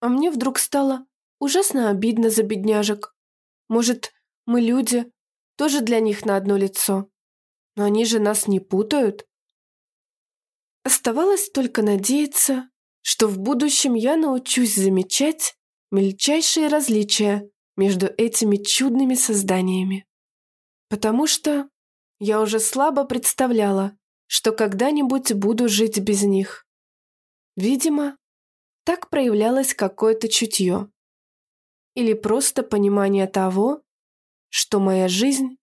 А мне вдруг стало ужасно обидно за бедняжек. Может, мы люди, тоже для них на одно лицо. Но они же нас не путают. Оставалось только надеяться, что в будущем я научусь замечать мельчайшие различия между этими чудными созданиями. Потому что я уже слабо представляла, что когда-нибудь буду жить без них. Видимо, так проявлялось какое-то чутье. Или просто понимание того, что моя жизнь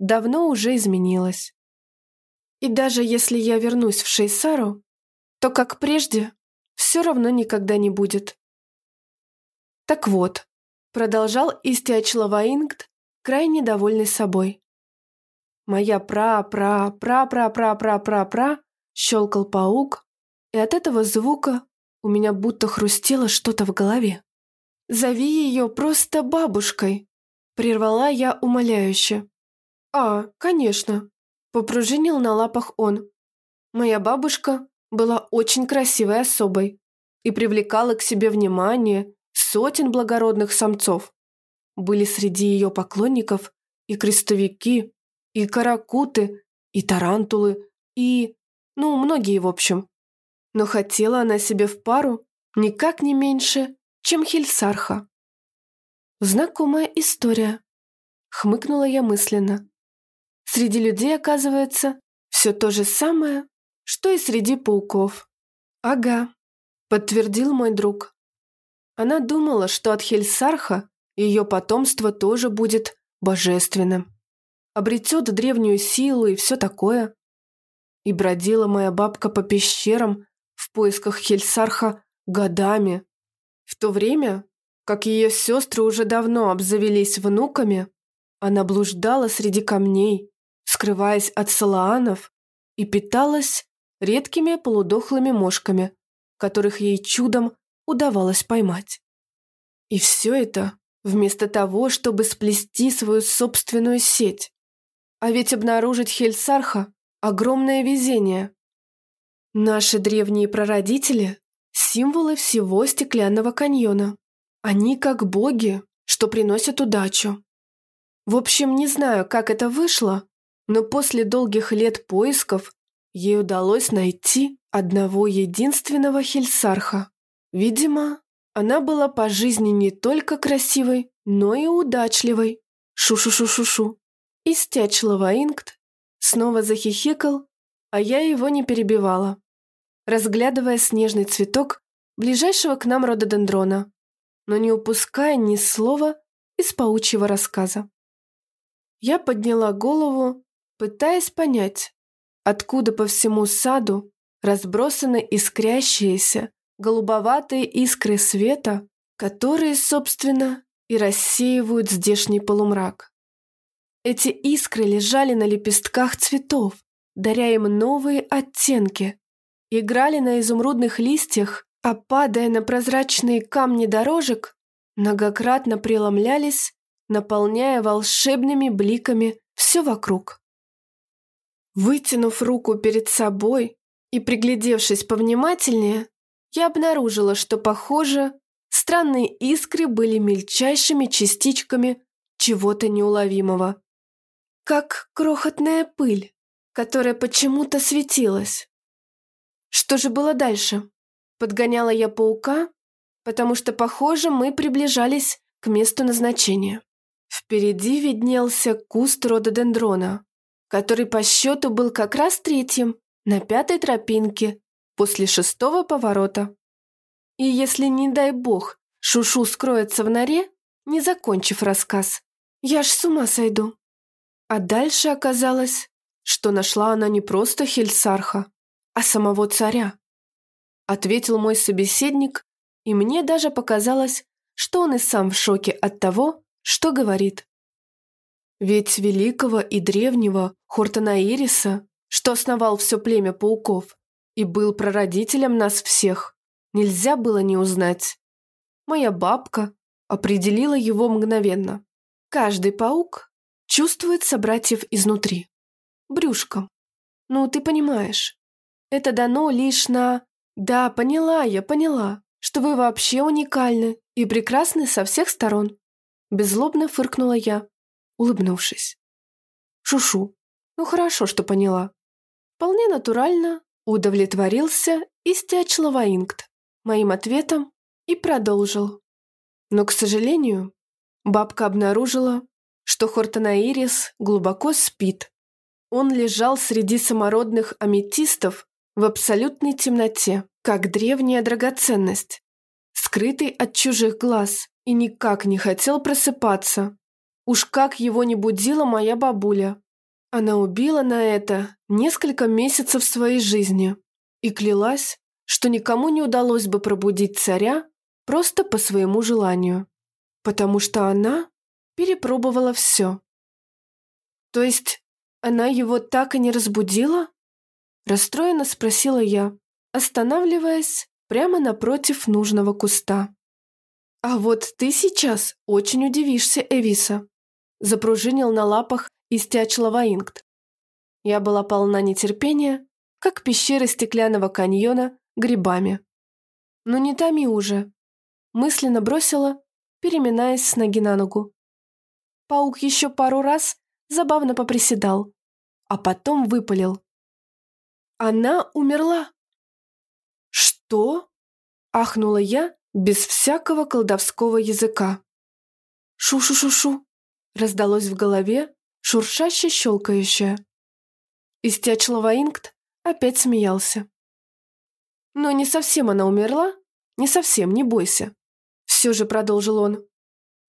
давно уже изменилась. И даже если я вернусь в Шейсару, то, как прежде, все равно никогда не будет. Так вот, продолжал Истиачлаваингт, крайне довольный собой. Моя пра-пра-пра-пра-пра-пра-пра щелкал паук, и от этого звука у меня будто хрустело что-то в голове. «Зови ее просто бабушкой», Прервала я умоляюще. «А, конечно», – попружинил на лапах он. «Моя бабушка была очень красивой особой и привлекала к себе внимание сотен благородных самцов. Были среди ее поклонников и крестовики, и каракуты, и тарантулы, и... ну, многие в общем. Но хотела она себе в пару никак не меньше, чем Хельсарха. Знакомая история. Хмыкнула я мысленно. Среди людей, оказывается, все то же самое, что и среди пауков. Ага, подтвердил мой друг. Она думала, что от Хельсарха ее потомство тоже будет божественным. Обретет древнюю силу и все такое. И бродила моя бабка по пещерам в поисках Хельсарха годами. В то время как ее сестры уже давно обзавелись внуками, она блуждала среди камней, скрываясь от салаанов, и питалась редкими полудохлыми мошками, которых ей чудом удавалось поймать. И все это вместо того, чтобы сплести свою собственную сеть. А ведь обнаружить Хельсарха – огромное везение. Наши древние прародители – символы всего стеклянного каньона. Они как боги, что приносят удачу. В общем, не знаю, как это вышло, но после долгих лет поисков ей удалось найти одного единственного Хельсарха. Видимо, она была по жизни не только красивой, но и удачливой. Шу-шу-шу-шу-шу. Истяч Лаваингт снова захихикал, а я его не перебивала, разглядывая снежный цветок ближайшего к нам рододендрона но не упуская ни слова из паучьего рассказа. Я подняла голову, пытаясь понять, откуда по всему саду разбросаны искрящиеся голубоватые искры света, которые, собственно, и рассеивают здешний полумрак. Эти искры лежали на лепестках цветов, даря им новые оттенки, играли на изумрудных листьях, а падая на прозрачные камни дорожек, многократно преломлялись, наполняя волшебными бликами все вокруг. Вытянув руку перед собой и приглядевшись повнимательнее, я обнаружила, что, похоже, странные искры были мельчайшими частичками чего-то неуловимого. Как крохотная пыль, которая почему-то светилась. Что же было дальше? Подгоняла я паука, потому что, похоже, мы приближались к месту назначения. Впереди виднелся куст рододендрона, который по счету был как раз третьим, на пятой тропинке, после шестого поворота. И если, не дай бог, Шушу скроется в норе, не закончив рассказ, я ж с ума сойду. А дальше оказалось, что нашла она не просто Хельсарха, а самого царя. Ответил мой собеседник, и мне даже показалось, что он и сам в шоке от того, что говорит. Ведь великого и древнего Хортанаириса, что основал все племя пауков, и был прародителем нас всех, нельзя было не узнать. Моя бабка определила его мгновенно. Каждый паук чувствует собратьев изнутри, брюшком. Ну, ты понимаешь, это дано лишь на... Да, поняла я, поняла, что вы вообще уникальны и прекрасны со всех сторон. Беззлобно фыркнула я, улыбнувшись. Шушу. Ну хорошо, что поняла. Вполне натурально удовлетворился и стячлова моим ответом и продолжил. Но, к сожалению, бабка обнаружила, что Хортонаирис глубоко спит. Он лежал среди самородных аметистов в абсолютной темноте, как древняя драгоценность, скрытый от чужих глаз, и никак не хотел просыпаться. Уж как его не будила моя бабуля. Она убила на это несколько месяцев своей жизни и клялась, что никому не удалось бы пробудить царя просто по своему желанию, потому что она перепробовала все. То есть она его так и не разбудила? Расстроенно спросила я, останавливаясь прямо напротив нужного куста. «А вот ты сейчас очень удивишься, Эвиса», запружинил на лапах истячлого инкт. Я была полна нетерпения, как пещера стеклянного каньона грибами. «Ну не томи уже», мысленно бросила, переминаясь с ноги на ногу. Паук еще пару раз забавно поприседал, а потом выпалил. Она умерла. Что? Ахнула я без всякого колдовского языка. Шу-шу-шу-шу. Раздалось в голове шуршаще-щелкающее. Истячлова инкт опять смеялся. Но не совсем она умерла, не совсем, не бойся. Все же продолжил он.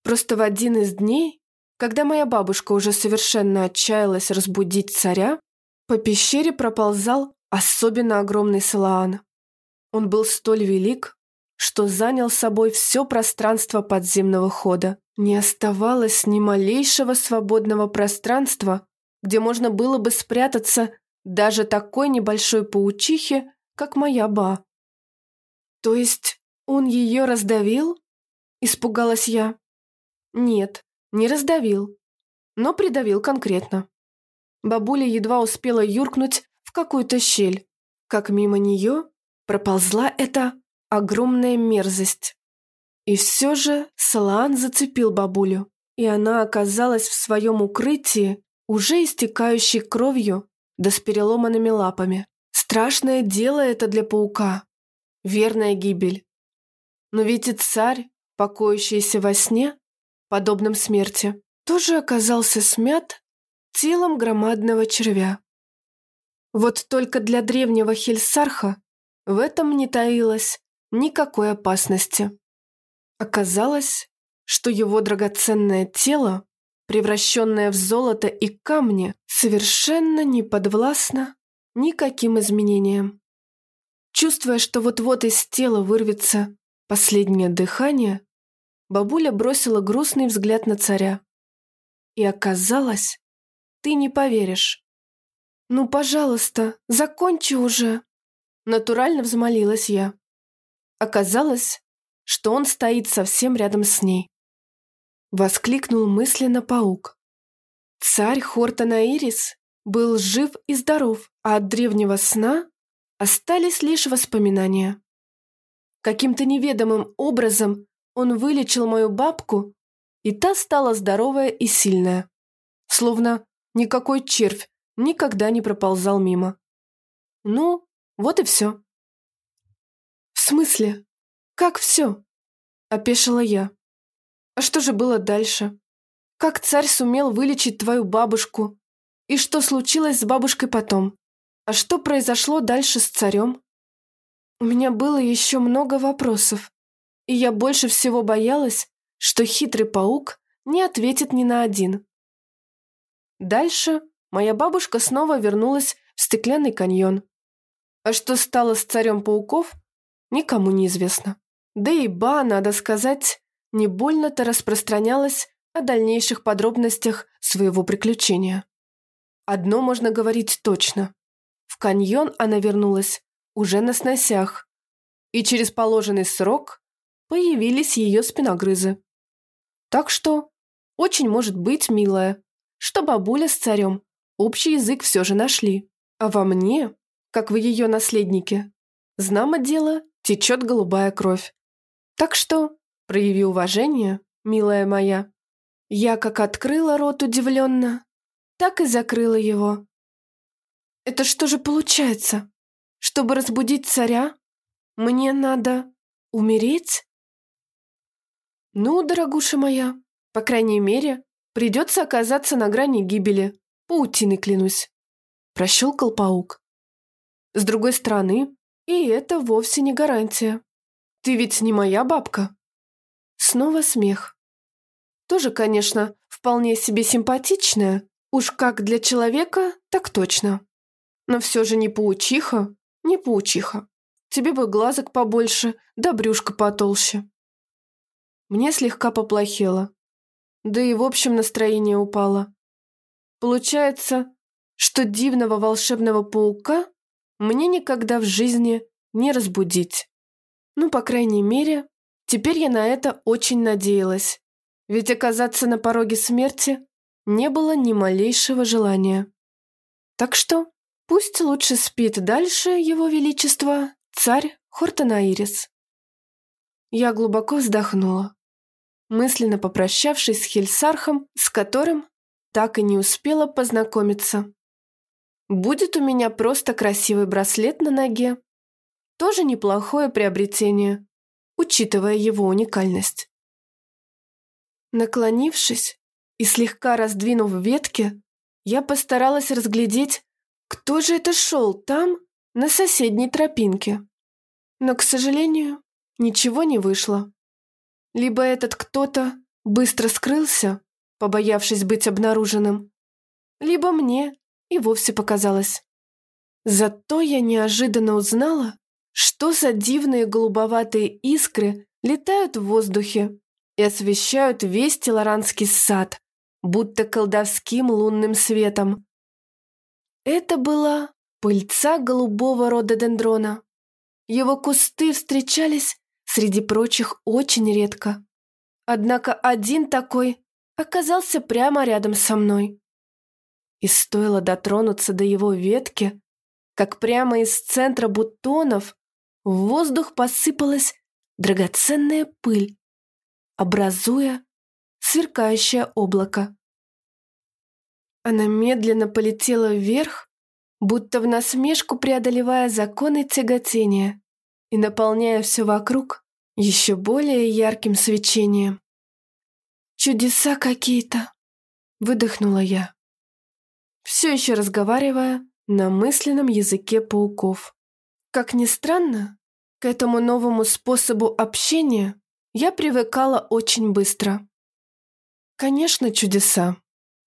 Просто в один из дней, когда моя бабушка уже совершенно отчаялась разбудить царя, по пещере проползал особенно огромный Салаан. Он был столь велик, что занял собой все пространство подземного хода. Не оставалось ни малейшего свободного пространства, где можно было бы спрятаться даже такой небольшой паучихе, как моя ба. То есть он ее раздавил? Испугалась я. Нет, не раздавил, но придавил конкретно. Бабуля едва успела юркнуть какую-то щель, как мимо нее проползла эта огромная мерзость. И все же Салаан зацепил бабулю, и она оказалась в своем укрытии, уже истекающей кровью, да с переломанными лапами. Страшное дело это для паука. Верная гибель. Но ведь и царь, покоящийся во сне, подобном смерти, тоже оказался смят телом громадного червя. Вот только для древнего Хельсарха в этом не таилось никакой опасности. Оказалось, что его драгоценное тело, превращенное в золото и камни, совершенно не подвластно никаким изменениям. Чувствуя, что вот-вот из тела вырвется последнее дыхание, бабуля бросила грустный взгляд на царя. И оказалось, ты не поверишь. «Ну, пожалуйста, закончи уже!» Натурально взмолилась я. Оказалось, что он стоит совсем рядом с ней. Воскликнул мысленно паук. Царь Хортона Ирис был жив и здоров, а от древнего сна остались лишь воспоминания. Каким-то неведомым образом он вылечил мою бабку, и та стала здоровая и сильная. Словно никакой червь никогда не проползал мимо. Ну, вот и все. «В смысле? Как все?» – опешила я. «А что же было дальше? Как царь сумел вылечить твою бабушку? И что случилось с бабушкой потом? А что произошло дальше с царем?» У меня было еще много вопросов, и я больше всего боялась, что хитрый паук не ответит ни на один. Дальше моя бабушка снова вернулась в стеклянный каньон, а что стало с царем пауков, никому не известно. Да и Ба, надо сказать, не больно-то распространялась о дальнейших подробностях своего приключения. Одно можно говорить точно. В каньон она вернулась уже на сносях, и через положенный срок появились ее спиногрызы. Так что очень может быть, милая, что бабуля с царем общий язык все же нашли, а во мне как в ее наследнике. Знамо дело, течет голубая кровь. Так что, прояви уважение, милая моя. Я как открыла рот удивленно, так и закрыла его. Это что же получается? Чтобы разбудить царя, мне надо умереть? Ну, дорогуша моя, по крайней мере, придется оказаться на грани гибели, паутины клянусь. Прощелкал паук. С другой стороны, и это вовсе не гарантия. Ты ведь не моя бабка. Снова смех. Тоже, конечно, вполне себе симпатичная, уж как для человека, так точно. Но все же не паучиха, не паучиха. Тебе бы глазок побольше, да брюшко потолще. Мне слегка поплохело. Да и в общем настроение упало. Получается, что дивного волшебного паука мне никогда в жизни не разбудить. Ну, по крайней мере, теперь я на это очень надеялась, ведь оказаться на пороге смерти не было ни малейшего желания. Так что пусть лучше спит дальше его величество царь Хортонаирис. Я глубоко вздохнула, мысленно попрощавшись с Хельсархом, с которым так и не успела познакомиться. Будет у меня просто красивый браслет на ноге. Тоже неплохое приобретение, учитывая его уникальность. Наклонившись и слегка раздвинув ветки, я постаралась разглядеть, кто же это шел там, на соседней тропинке. Но, к сожалению, ничего не вышло. Либо этот кто-то быстро скрылся, побоявшись быть обнаруженным, либо мне и вовсе показалось. Зато я неожиданно узнала, что за дивные голубоватые искры летают в воздухе и освещают весь Телоранский сад, будто колдовским лунным светом. Это была пыльца голубого рододендрона. Его кусты встречались среди прочих очень редко. Однако один такой оказался прямо рядом со мной. И стоило дотронуться до его ветки, как прямо из центра бутонов в воздух посыпалась драгоценная пыль, образуя сверкающее облако. Она медленно полетела вверх, будто в насмешку преодолевая законы тяготения и наполняя все вокруг еще более ярким свечением. «Чудеса какие-то!» — выдохнула я все еще разговаривая на мысленном языке пауков. Как ни странно, к этому новому способу общения я привыкала очень быстро. Конечно, чудеса.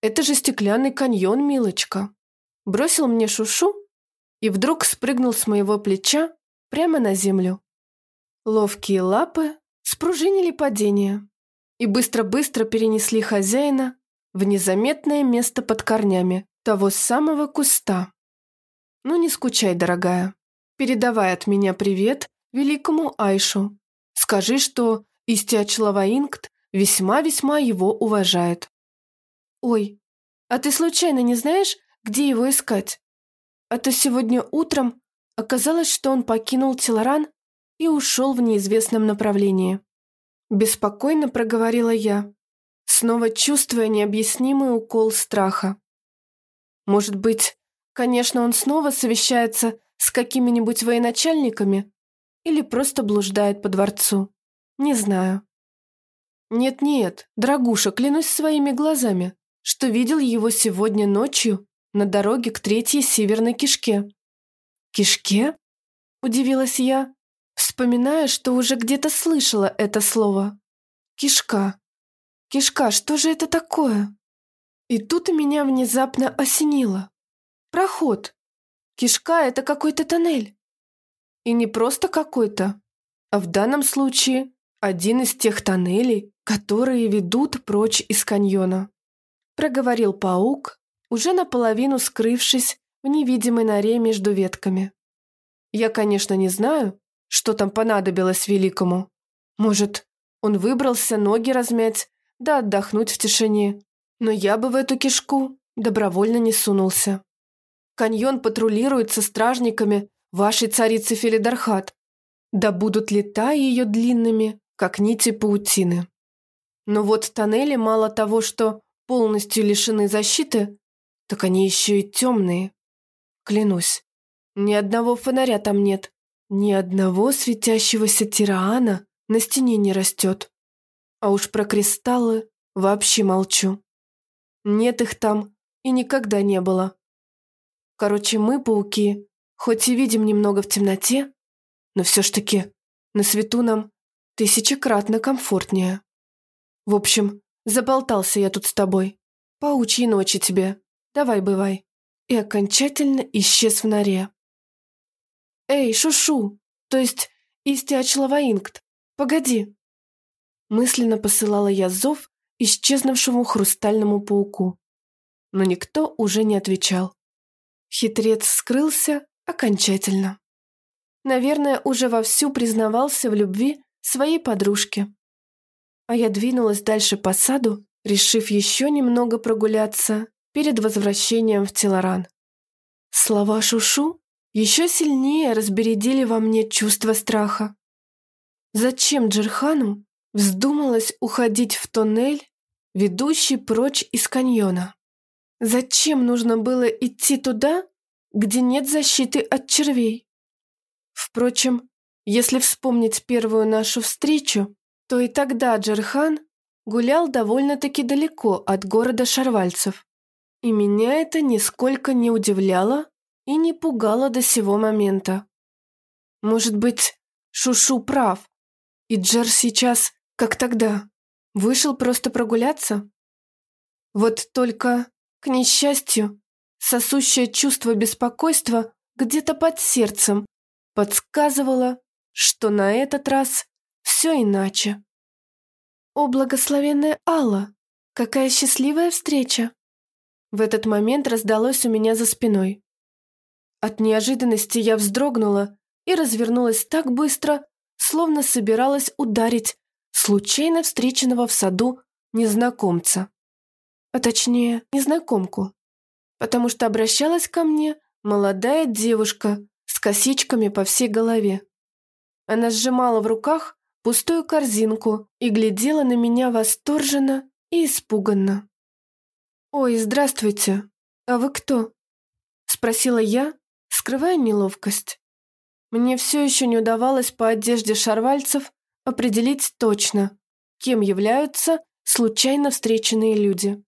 Это же стеклянный каньон, милочка. Бросил мне шушу и вдруг спрыгнул с моего плеча, прямо на землю. Ловкие лапы спружинили падение и быстро-быстро перенесли хозяина в незаметное место под корнями того самого куста. Ну не скучай, дорогая. Передавай от меня привет великому Айшу. Скажи, что Истиачлаваингт весьма-весьма его уважает. Ой, а ты случайно не знаешь, где его искать? А то сегодня утром оказалось, что он покинул Телоран и ушел в неизвестном направлении. Беспокойно проговорила я, снова чувствуя необъяснимый укол страха. Может быть, конечно, он снова совещается с какими-нибудь военачальниками или просто блуждает по дворцу. Не знаю. Нет-нет, дорогуша, клянусь своими глазами, что видел его сегодня ночью на дороге к третьей северной кишке. «Кишке?» – удивилась я, вспоминая, что уже где-то слышала это слово. «Кишка. Кишка, что же это такое?» И тут меня внезапно осенило. Проход. Кишка – это какой-то тоннель. И не просто какой-то, а в данном случае один из тех тоннелей, которые ведут прочь из каньона. Проговорил паук, уже наполовину скрывшись в невидимой норе между ветками. Я, конечно, не знаю, что там понадобилось великому. Может, он выбрался ноги размять, да отдохнуть в тишине. Но я бы в эту кишку добровольно не сунулся. Каньон патрулируется стражниками вашей царицы Филидархат. Да будут лета ее длинными, как нити паутины. Но вот тоннели мало того, что полностью лишены защиты, так они еще и темные. Клянусь, ни одного фонаря там нет, ни одного светящегося тираана на стене не растет. А уж про кристаллы вообще молчу. Нет их там и никогда не было. Короче, мы, пауки, хоть и видим немного в темноте, но все ж таки на свету нам тысячекратно комфортнее. В общем, заболтался я тут с тобой. Паучьи ночи тебе. Давай, бывай. И окончательно исчез в норе. Эй, Шушу, то есть Истиачлаваингт, погоди. Мысленно посылала я зов исчезнувшему хрустальному пауку. Но никто уже не отвечал. Хитрец скрылся окончательно. Наверное, уже вовсю признавался в любви своей подружке. А я двинулась дальше по саду, решив еще немного прогуляться перед возвращением в Телоран. Слова Шушу еще сильнее разбередили во мне чувство страха. Зачем Джерхану вздумалось уходить в тоннель, ведущий прочь из каньона? Зачем нужно было идти туда, где нет защиты от червей? Впрочем, если вспомнить первую нашу встречу, то и тогда Джерхан гулял довольно-таки далеко от города Шарвальцев. И меня это нисколько не удивляло и не пугало до сего момента. Может быть, Шушу прав, и Джер сейчас, как тогда, вышел просто прогуляться? Вот только, к несчастью, сосущее чувство беспокойства где-то под сердцем подсказывало, что на этот раз все иначе. О, благословенная Алла! Какая счастливая встреча! В этот момент раздалось у меня за спиной. От неожиданности я вздрогнула и развернулась так быстро, словно собиралась ударить случайно встреченного в саду незнакомца. А точнее, незнакомку. Потому что обращалась ко мне молодая девушка с косичками по всей голове. Она сжимала в руках пустую корзинку и глядела на меня восторженно и испуганно. «Ой, здравствуйте. А вы кто?» Спросила я, скрывая неловкость. Мне все еще не удавалось по одежде шарвальцев определить точно, кем являются случайно встреченные люди.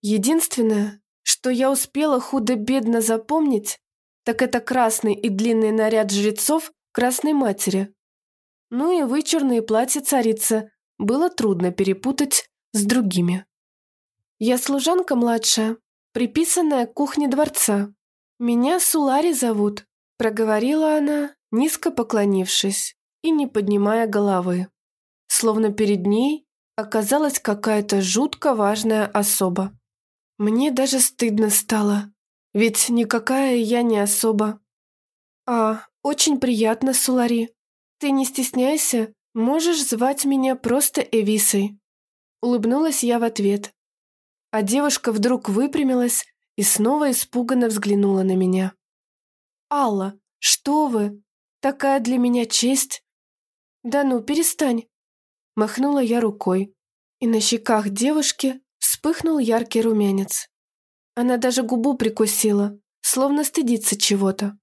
Единственное, что я успела худо-бедно запомнить, так это красный и длинный наряд жрецов Красной Матери. Ну и вычурные платья царицы было трудно перепутать с другими. Я служанка младшая, приписанная к кухне дворца. Меня Сулари зовут, Проговорила она, низко поклонившись и не поднимая головы. Словно перед ней оказалась какая-то жутко важная особа. Мне даже стыдно стало, ведь никакая я не особа. А, очень приятно, Сулари. Ты не стесняйся, можешь звать меня просто Эвисой. Улыбнулась я в ответ. А девушка вдруг выпрямилась и снова испуганно взглянула на меня. «Алла, что вы? Такая для меня честь!» «Да ну, перестань!» Махнула я рукой, и на щеках девушки вспыхнул яркий румянец. Она даже губу прикусила, словно стыдится чего-то.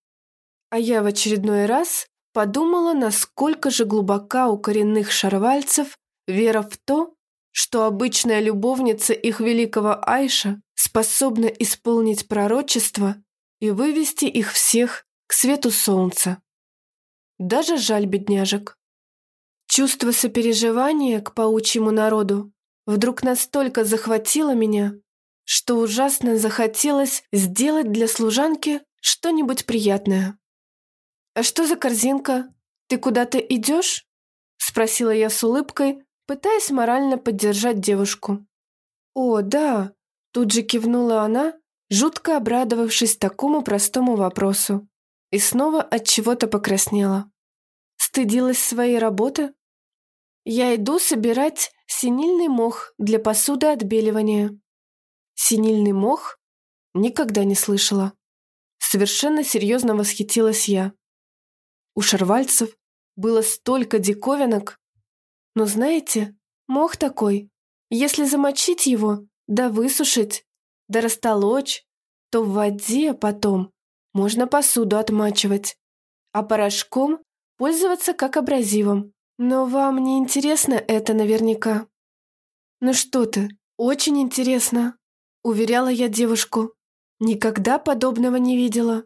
А я в очередной раз подумала, насколько же глубока у коренных шарвальцев вера в то, что обычная любовница их великого Айша способна исполнить пророчество и вывести их всех к свету солнца. Даже жаль бедняжек. Чувство сопереживания к паучьему народу вдруг настолько захватило меня, что ужасно захотелось сделать для служанки что-нибудь приятное. «А что за корзинка? Ты куда-то идешь?» – спросила я с улыбкой, пытаясь морально поддержать девушку. «О, да!» – тут же кивнула она, жутко обрадовавшись такому простому вопросу, и снова от чего-то покраснела. Стыдилась своей работы? Я иду собирать синильный мох для посуды отбеливания. Синильный мох? Никогда не слышала. Совершенно серьезно восхитилась я. У шарвальцев было столько диковинок. Но знаете, мох такой, если замочить его, да высушить, да растолочь, то в воде потом можно посуду отмачивать, а порошком пользоваться как абразивом. Но вам не интересно это наверняка. Ну что ты, очень интересно, уверяла я девушку. Никогда подобного не видела.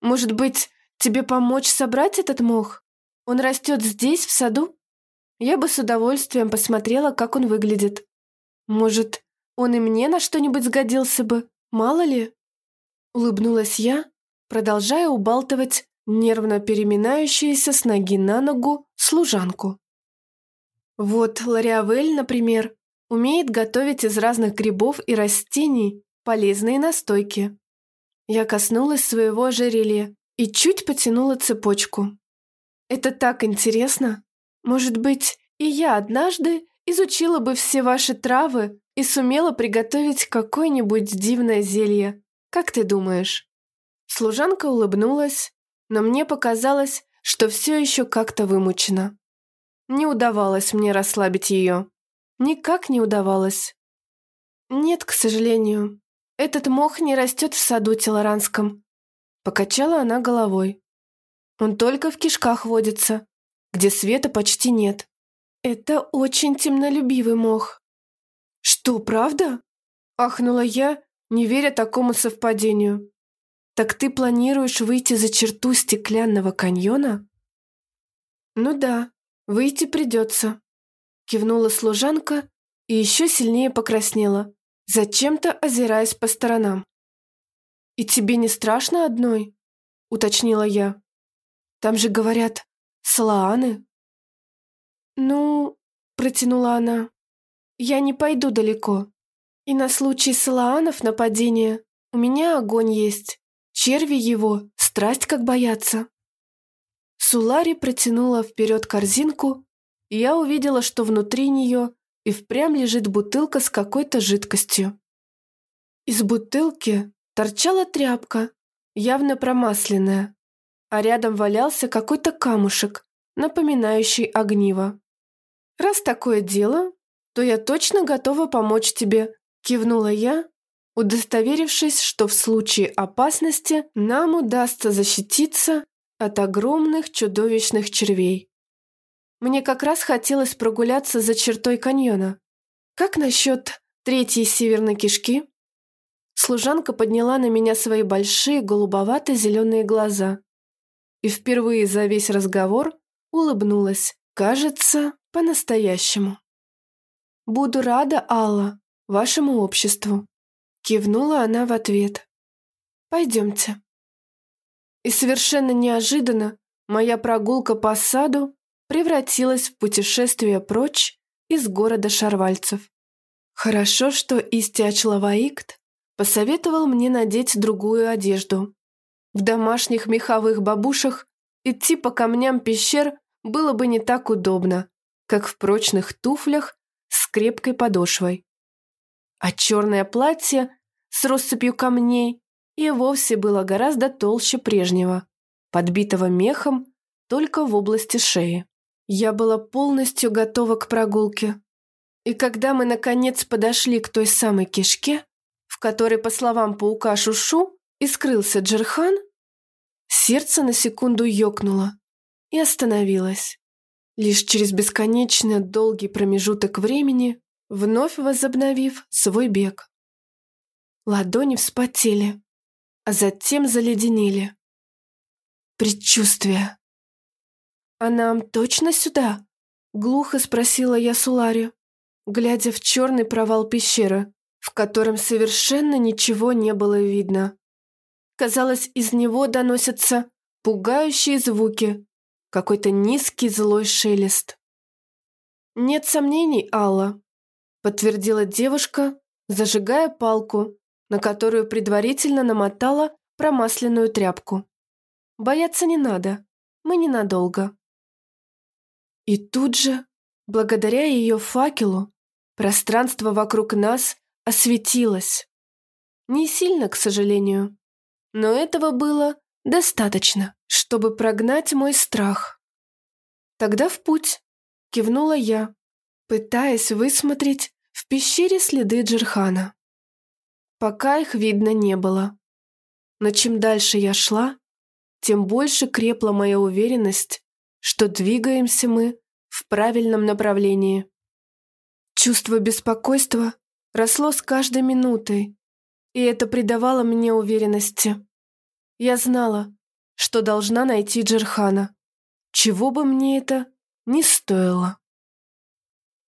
Может быть, тебе помочь собрать этот мох? Он растет здесь, в саду? Я бы с удовольствием посмотрела, как он выглядит. Может, он и мне на что-нибудь сгодился бы, мало ли? Улыбнулась я, продолжая убалтывать нервно переминающуюся с ноги на ногу служанку. Вот Лориавель, например, умеет готовить из разных грибов и растений полезные настойки. Я коснулась своего ожерелья и чуть потянула цепочку. Это так интересно. Может быть, и я однажды изучила бы все ваши травы и сумела приготовить какое-нибудь дивное зелье. Как ты думаешь? Служанка улыбнулась, но мне показалось, что все еще как-то вымучено. Не удавалось мне расслабить ее. Никак не удавалось. Нет, к сожалению, этот мох не растет в саду Телоранском. Покачала она головой. Он только в кишках водится, где света почти нет. Это очень темнолюбивый мох. Что, правда? Ахнула я, не веря такому совпадению. «Так ты планируешь выйти за черту стеклянного каньона?» «Ну да, выйти придется», — кивнула служанка и еще сильнее покраснела, зачем-то озираясь по сторонам. «И тебе не страшно одной?» — уточнила я. «Там же говорят, слааны». «Ну...» — протянула она. «Я не пойду далеко. И на случай салаанов нападения у меня огонь есть. Черви его страсть как боятся. Сулари протянула вперед корзинку, и я увидела, что внутри нее и впрямь лежит бутылка с какой-то жидкостью. Из бутылки торчала тряпка, явно промасленная, а рядом валялся какой-то камушек, напоминающий огниво. «Раз такое дело, то я точно готова помочь тебе», кивнула я удостоверившись, что в случае опасности нам удастся защититься от огромных чудовищных червей. Мне как раз хотелось прогуляться за чертой каньона. Как насчет третьей северной кишки? Служанка подняла на меня свои большие голубовато-зеленые глаза и впервые за весь разговор улыбнулась, кажется, по-настоящему. «Буду рада, Алла, вашему обществу», Кивнула она в ответ. «Пойдемте». И совершенно неожиданно моя прогулка по саду превратилась в путешествие прочь из города Шарвальцев. Хорошо, что Истиачлаваикт посоветовал мне надеть другую одежду. В домашних меховых бабушах идти по камням пещер было бы не так удобно, как в прочных туфлях крепкой подошвой. А черное платье с россыпью камней и вовсе было гораздо толще прежнего, подбитого мехом только в области шеи. Я была полностью готова к прогулке. И когда мы, наконец, подошли к той самой кишке, в которой, по словам паука Шушу, и скрылся Джерхан, сердце на секунду ёкнуло и остановилось. Лишь через бесконечно долгий промежуток времени, вновь возобновив свой бег. Ладони вспотели, а затем заледенели. Предчувствие. «А нам точно сюда?» — глухо спросила я Сулари глядя в черный провал пещеры, в котором совершенно ничего не было видно. Казалось, из него доносятся пугающие звуки, какой-то низкий злой шелест. «Нет сомнений, Алла», — подтвердила девушка, зажигая палку, на которую предварительно намотала промасленную тряпку. «Бояться не надо, мы ненадолго». И тут же, благодаря ее факелу, Пространство вокруг нас осветилось. Не сильно, к сожалению, но этого было достаточно, чтобы прогнать мой страх. Тогда в путь, кивнула я, пытаясь высмотреть в пещере следы Джерхана. Пока их видно не было. Но чем дальше я шла, тем больше крепла моя уверенность, что двигаемся мы в правильном направлении. Чувство беспокойства росло с каждой минутой, и это придавало мне уверенности. Я знала, что должна найти Джерхана, чего бы мне это ни стоило.